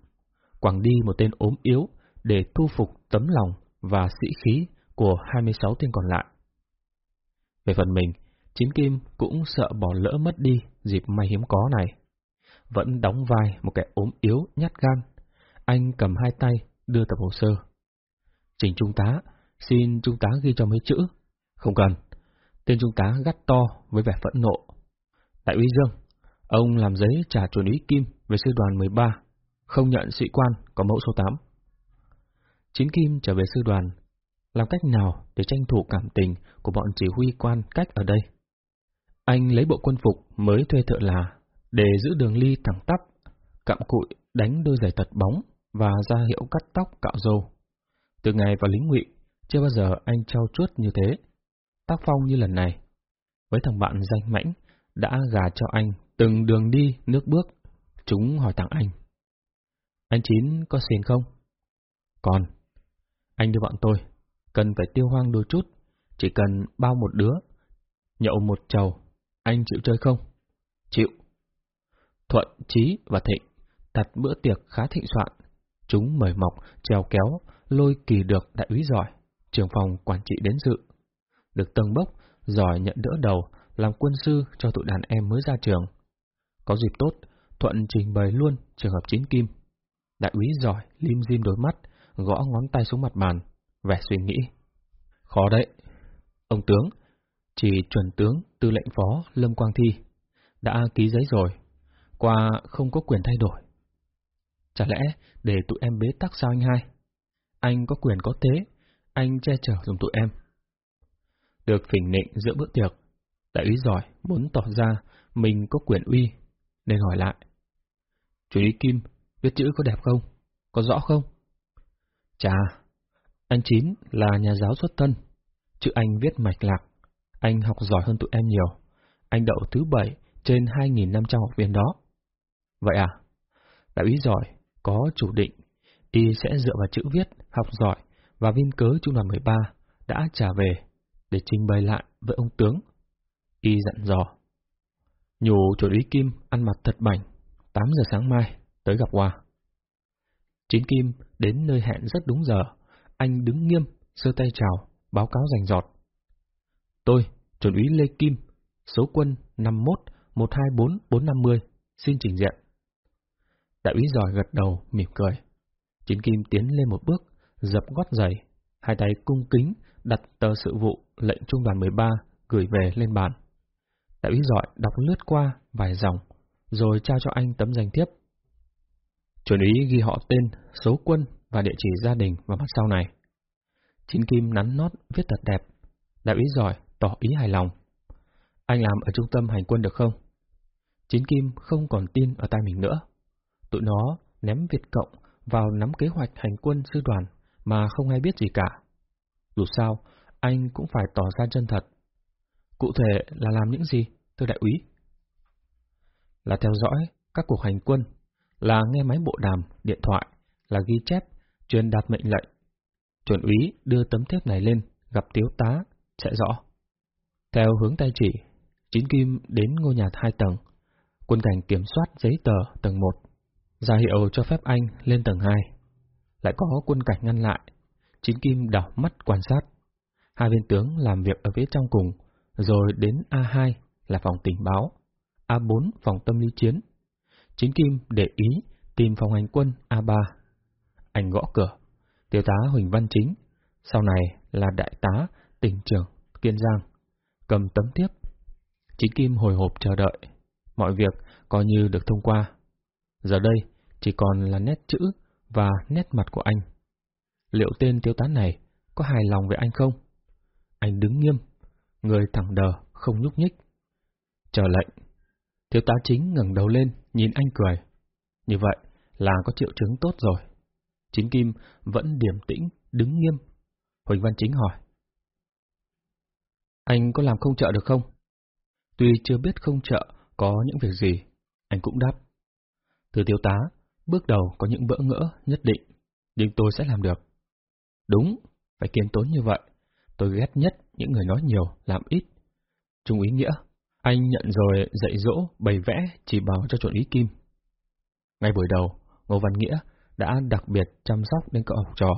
Quẳng đi một tên ốm yếu để thu phục tấm lòng và sĩ khí của 26 tên còn lại. Về phần mình, Chín Kim cũng sợ bỏ lỡ mất đi dịp may hiếm có này. Vẫn đóng vai một kẻ ốm yếu, nhát gan. Anh cầm hai tay, đưa tập hồ sơ. Trình Trung tá, xin Trung tá ghi cho mấy chữ. Không cần. Tên Trung tá gắt to với vẻ phẫn nộ. Đại úy Dương, ông làm giấy trả chuẩn úy Kim về sư đoàn 13, không nhận sĩ quan có mẫu số 8. Chín Kim trở về sư đoàn, làm cách nào để tranh thủ cảm tình của bọn chỉ huy quan cách ở đây? Anh lấy bộ quân phục mới thuê thợ là, để giữ đường ly thẳng tắp, cặm cụi đánh đôi giày tật bóng và ra hiệu cắt tóc cạo râu. Từ ngày vào lính ngụy, chưa bao giờ anh trao chuốt như thế. Tác phong như lần này, với thằng bạn danh mãnh, đã gà cho anh từng đường đi, nước bước. Chúng hỏi thằng anh. Anh Chín có xiên không? Còn. Anh đưa bọn tôi, cần phải tiêu hoang đôi chút, chỉ cần bao một đứa. Nhậu một chầu, anh chịu chơi không? Chịu. Thuận, Trí và Thịnh đặt bữa tiệc khá thịnh soạn. Chúng mời mọc, treo kéo, lôi kỳ được đại úy giỏi, trưởng phòng quản trị đến dự. Được tầng bốc, giỏi nhận đỡ đầu, làm quân sư cho tụi đàn em mới ra trường. Có dịp tốt, Thuận trình bày luôn trường hợp chín kim. Đại úy giỏi, lim dim đôi mắt, gõ ngón tay xuống mặt bàn, vẻ suy nghĩ. Khó đấy. Ông tướng, chỉ chuẩn tướng, tư lệnh phó, Lâm Quang Thi, đã ký giấy rồi, qua không có quyền thay đổi. Chả lẽ để tụi em bế tắc sao anh hai? Anh có quyền có thế, anh che chở dùng tụi em. Được phỉnh nịnh giữa bữa tiệc, đại úy giỏi muốn tỏ ra mình có quyền uy, nên hỏi lại. Chú ý Kim, viết chữ có đẹp không? Có rõ không? Chà, anh Chín là nhà giáo xuất thân, chữ anh viết mạch lạc. Anh học giỏi hơn tụi em nhiều. Anh đậu thứ bảy trên 2.500 học viên đó. Vậy à? Đại úy giỏi, có chủ định, y sẽ dựa vào chữ viết, học giỏi và viên cớ trung đoàn 13 đã trả về để trình bày lại với ông tướng. Y dặn dò. Nhủ chủ úy Kim ăn mặc thật bảnh, 8 giờ sáng mai, tới gặp Hoa. Chín Kim đến nơi hẹn rất đúng giờ, anh đứng nghiêm, sơ tay chào, báo cáo rành giọt. Tôi, chuẩn úy Lê Kim, số quân 51 124 450, xin trình diện. Đại úy giỏi gật đầu, mỉm cười. Chín Kim tiến lên một bước, dập gót giày, hai tay cung kính đặt tờ sự vụ lệnh trung đoàn 13 gửi về lên bàn. Đại úy giỏi đọc lướt qua vài dòng, rồi trao cho anh tấm danh thiếp. Chuẩn úy ghi họ tên, số quân và địa chỉ gia đình vào mặt sau này. Chín Kim nắn nót viết thật đẹp. Đại úy giỏi tỏ ý hài lòng. Anh làm ở trung tâm hành quân được không? Chín Kim không còn tin ở tay mình nữa. Tụi nó ném Việt Cộng vào nắm kế hoạch hành quân sư đoàn mà không ai biết gì cả. Dù sao, anh cũng phải tỏ ra chân thật. Cụ thể là làm những gì, thưa đại úy? Là theo dõi các cuộc hành quân, là nghe máy bộ đàm, điện thoại, là ghi chép, truyền đạt mệnh lệnh. Chuẩn úy đưa tấm thép này lên, gặp thiếu tá, sẽ rõ. Theo hướng tay chỉ, Chín Kim đến ngôi nhà hai tầng, quân cảnh kiểm soát giấy tờ tầng 1, ra hiệu cho phép anh lên tầng 2. Lại có quân cảnh ngăn lại, Chín Kim đảo mắt quan sát. Hai viên tướng làm việc ở phía trong cùng, rồi đến A2 là phòng tình báo, A4 phòng tâm lý chiến. Chín Kim để ý tìm phòng hành quân A3. Anh gõ cửa, tiểu tá Huỳnh Văn Chính, sau này là đại tá tỉnh trưởng Kiên Giang, cầm tấm tiếp. Chín Kim hồi hộp chờ đợi, mọi việc coi như được thông qua. Giờ đây chỉ còn là nét chữ và nét mặt của anh. Liệu tên tiêu tá này có hài lòng với anh không? Anh đứng nghiêm, người thẳng đờ, không nhúc nhích. Chờ lệnh. Thiếu tá chính ngẩng đầu lên, nhìn anh cười. Như vậy là có triệu chứng tốt rồi. Chính Kim vẫn điềm tĩnh, đứng nghiêm. Huỳnh Văn Chính hỏi. Anh có làm không trợ được không? Tuy chưa biết không trợ có những việc gì, anh cũng đáp. Thưa thiếu tá, bước đầu có những bỡ ngỡ nhất định, nhưng tôi sẽ làm được. Đúng, phải kiên tốn như vậy. Tôi ghét nhất những người nói nhiều, làm ít. Trung ý nghĩa, anh nhận rồi dạy dỗ, bày vẽ, chỉ bảo cho chuẩn ý kim. Ngay buổi đầu, Ngô Văn Nghĩa đã đặc biệt chăm sóc đến cậu học trò.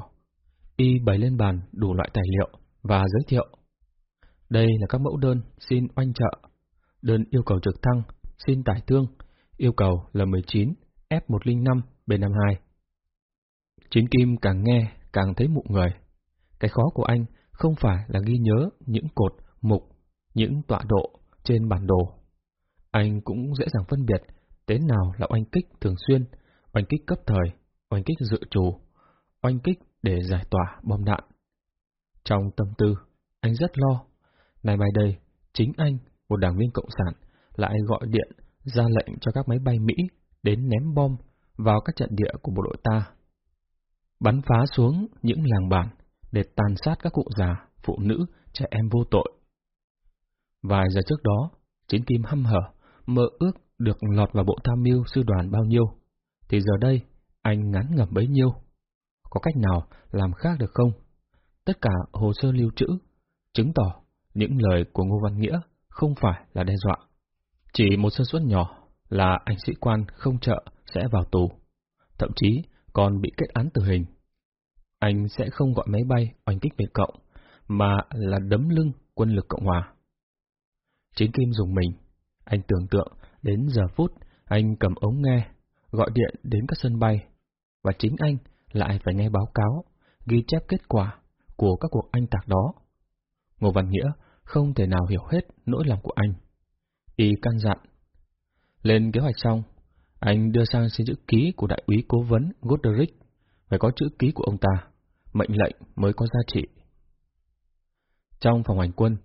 Y bày lên bàn đủ loại tài liệu và giới thiệu. Đây là các mẫu đơn xin oanh trợ. Đơn yêu cầu trực thăng, xin tải thương, yêu cầu là 19, F105, B52. Chín Kim càng nghe càng thấy mụ người. Cái khó của anh không phải là ghi nhớ những cột, mục, những tọa độ trên bản đồ. Anh cũng dễ dàng phân biệt tên nào là oanh kích thường xuyên, oanh kích cấp thời, oanh kích dự trù, oanh kích để giải tỏa bom đạn. Trong tâm tư, anh rất lo. Này bài đây, chính anh, một đảng viên cộng sản, lại gọi điện ra lệnh cho các máy bay Mỹ đến ném bom vào các trận địa của bộ đội ta bắn phá xuống những làng bản để tàn sát các cụ già, phụ nữ, trẻ em vô tội. Vài giờ trước đó, Chiến Kim hăm hở, mơ ước được lọt vào bộ tham mưu sư đoàn bao nhiêu, thì giờ đây anh ngắn ngẩm bấy nhiêu. Có cách nào làm khác được không? Tất cả hồ sơ lưu trữ, chứng tỏ những lời của Ngô Văn Nghĩa không phải là đe dọa. Chỉ một sơ suất nhỏ là anh sĩ quan không trợ sẽ vào tù. Thậm chí còn bị kết án tử hình. Anh sẽ không gọi máy bay oanh kích Việt Cộng, mà là đấm lưng quân lực Cộng Hòa. Chính Kim dùng mình, anh tưởng tượng đến giờ phút anh cầm ống nghe, gọi điện đến các sân bay, và chính anh lại phải nghe báo cáo, ghi chép kết quả của các cuộc anh tạc đó. Ngô Văn Nghĩa không thể nào hiểu hết nỗi lòng của anh. Y căn dặn. Lên kế hoạch xong, anh đưa sang xin chữ ký của đại úy cố vấn Goderic, phải có chữ ký của ông ta, mệnh lệnh mới có giá trị. Trong phòng hành quân,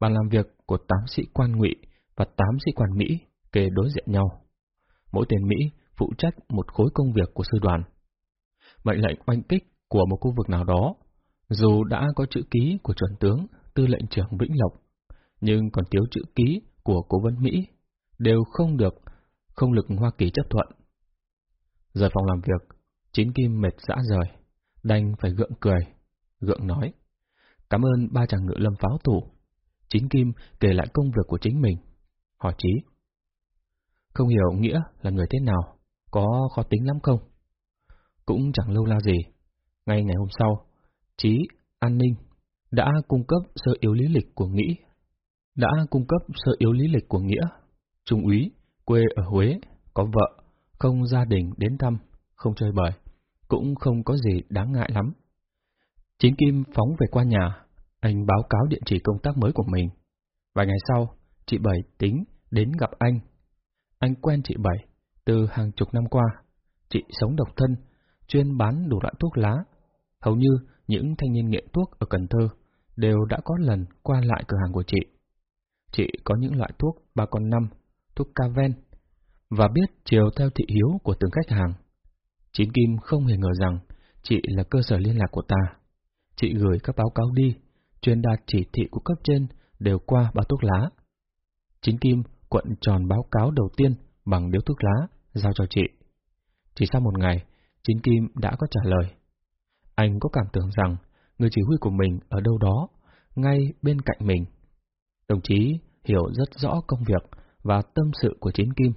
bàn làm việc của 8 sĩ quan ngụy và 8 sĩ quan Mỹ kề đối diện nhau. Mỗi tên Mỹ phụ trách một khối công việc của sư đoàn. Mệnh lệnh oanh kích của một khu vực nào đó, dù đã có chữ ký của chuẩn tướng, tư lệnh trưởng Vĩnh Lộc, nhưng còn thiếu chữ ký của cố vấn Mỹ, đều không được không lực Hoa Kỳ chấp thuận. Rời phòng làm việc, Chín Kim mệt dã rời, đành phải gượng cười, gượng nói. Cảm ơn ba chàng ngựa lâm pháo thủ. Chín Kim kể lại công việc của chính mình. Hỏi Chí. Không hiểu Nghĩa là người thế nào, có khó tính lắm không? Cũng chẳng lâu la gì. Ngay ngày hôm sau, Chí, An ninh, đã cung cấp sơ yếu lý lịch của Nghĩ. Đã cung cấp sơ yếu lý lịch của Nghĩa. Trung úy, quê ở Huế, có vợ, không gia đình đến thăm, không chơi bời, cũng không có gì đáng ngại lắm. Chín Kim phóng về qua nhà, anh báo cáo địa chỉ công tác mới của mình. Vài ngày sau, chị Bảy tính đến gặp anh. Anh quen chị Bảy từ hàng chục năm qua. Chị sống độc thân, chuyên bán đủ loại thuốc lá. Hầu như những thanh niên nghiện thuốc ở Cần Thơ đều đã có lần qua lại cửa hàng của chị. Chị có những loại thuốc ba con năm, thuốc Caven, và biết chiều theo thị hiếu của từng khách hàng. Chín Kim không hề ngờ rằng chị là cơ sở liên lạc của ta. Chị gửi các báo cáo đi, truyền đạt chỉ thị của cấp trên đều qua bao thuốc lá. Chín Kim quận tròn báo cáo đầu tiên bằng điếu thuốc lá, giao cho chị. Chỉ sau một ngày, Chín Kim đã có trả lời. Anh có cảm tưởng rằng người chỉ huy của mình ở đâu đó, ngay bên cạnh mình. Đồng chí hiểu rất rõ công việc và tâm sự của chiến Kim,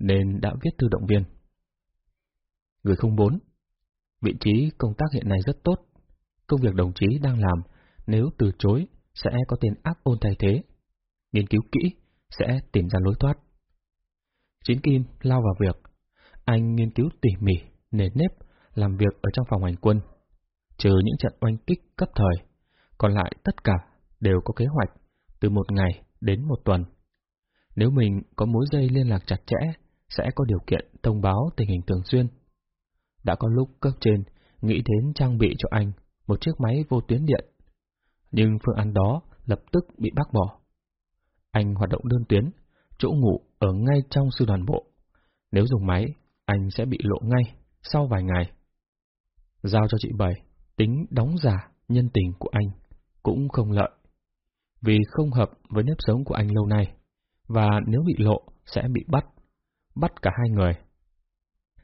nên đã viết thư động viên. Người không bốn, vị trí công tác hiện nay rất tốt. Công việc đồng chí đang làm, nếu từ chối, sẽ có tên ác ôn thay thế. Nghiên cứu kỹ, sẽ tìm ra lối thoát. chiến Kim lao vào việc. Anh nghiên cứu tỉ mỉ, nền nếp, làm việc ở trong phòng hành quân. Trừ những trận oanh kích cấp thời, còn lại tất cả đều có kế hoạch, từ một ngày đến một tuần. Nếu mình có mối dây liên lạc chặt chẽ, sẽ có điều kiện thông báo tình hình thường xuyên. Đã có lúc cấp trên nghĩ đến trang bị cho anh một chiếc máy vô tuyến điện, nhưng phương án đó lập tức bị bác bỏ. Anh hoạt động đơn tuyến, chỗ ngủ ở ngay trong sư đoàn bộ. Nếu dùng máy, anh sẽ bị lộ ngay sau vài ngày. Giao cho chị Bảy, tính đóng giả nhân tình của anh cũng không lợi, vì không hợp với nếp sống của anh lâu nay, và nếu bị lộ sẽ bị bắt, bắt cả hai người.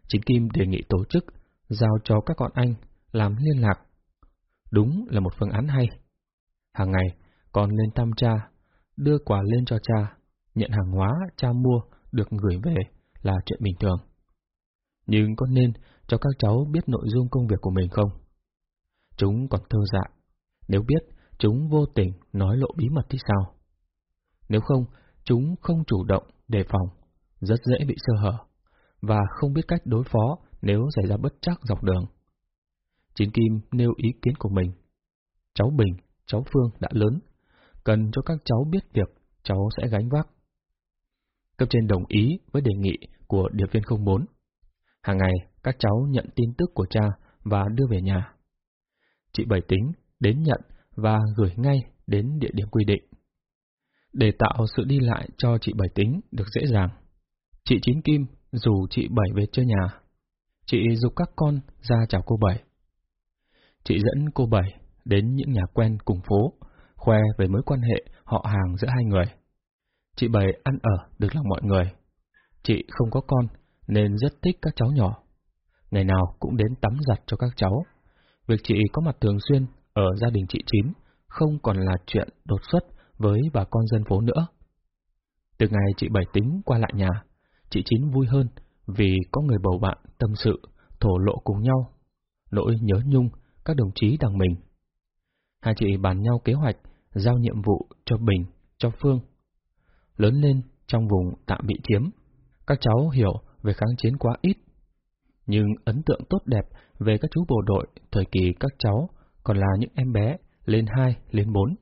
Chính Kim đề nghị tổ chức giao cho các con anh làm liên lạc. Đúng là một phương án hay. Hàng ngày, con lên thăm cha, đưa quà lên cho cha, nhận hàng hóa cha mua được gửi về là chuyện bình thường. Nhưng có nên cho các cháu biết nội dung công việc của mình không? Chúng còn thơ dạ. Nếu biết, chúng vô tình nói lộ bí mật thì sao? Nếu không, chúng không chủ động, đề phòng, rất dễ bị sơ hở, và không biết cách đối phó nếu xảy ra bất trắc dọc đường. Chín Kim nêu ý kiến của mình. Cháu Bình, cháu Phương đã lớn, cần cho các cháu biết việc cháu sẽ gánh vác. Cấp trên đồng ý với đề nghị của điệp viên 04. Hàng ngày, các cháu nhận tin tức của cha và đưa về nhà. Chị Bảy tính đến nhận và gửi ngay đến địa điểm quy định. Để tạo sự đi lại cho chị Bảy tính được dễ dàng, chị Chín Kim rủ chị Bảy về chơi nhà. Chị dục các con ra chào cô Bảy. Chị dẫn cô Bảy đến những nhà quen cùng phố, khoe về mối quan hệ họ hàng giữa hai người. Chị Bảy ăn ở được lòng mọi người. Chị không có con nên rất thích các cháu nhỏ. Ngày nào cũng đến tắm giặt cho các cháu. Việc chị có mặt thường xuyên ở gia đình chị Chín không còn là chuyện đột xuất với bà con dân phố nữa. Từ ngày chị Bảy tính qua lại nhà, chị Chín vui hơn vì có người bầu bạn tâm sự, thổ lộ cùng nhau. Nỗi nhớ nhung các đồng chí đằng mình. Hai chị bàn nhau kế hoạch, giao nhiệm vụ cho Bình, cho Phương. Lớn lên trong vùng tạm bị chiếm, các cháu hiểu về kháng chiến quá ít. Nhưng ấn tượng tốt đẹp về các chú bộ đội thời kỳ các cháu còn là những em bé lên 2, lên 4,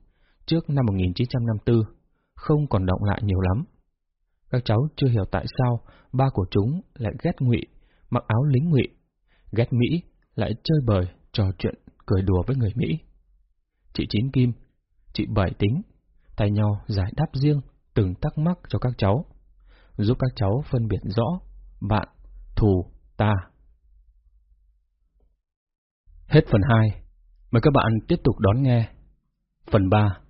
trước năm 1954, không còn động lại nhiều lắm. Các cháu chưa hiểu tại sao ba của chúng lại ghét ngụy, mặc áo lính ngụy, ghét Mỹ, lại chơi bời, trò chuyện, cười đùa với người Mỹ. Chị Chín Kim, chị Bảy Tính, tay nhau giải đáp riêng từng thắc mắc cho các cháu, giúp các cháu phân biệt rõ bạn, thù, ta. Hết phần 2, mời các bạn tiếp tục đón nghe phần 3.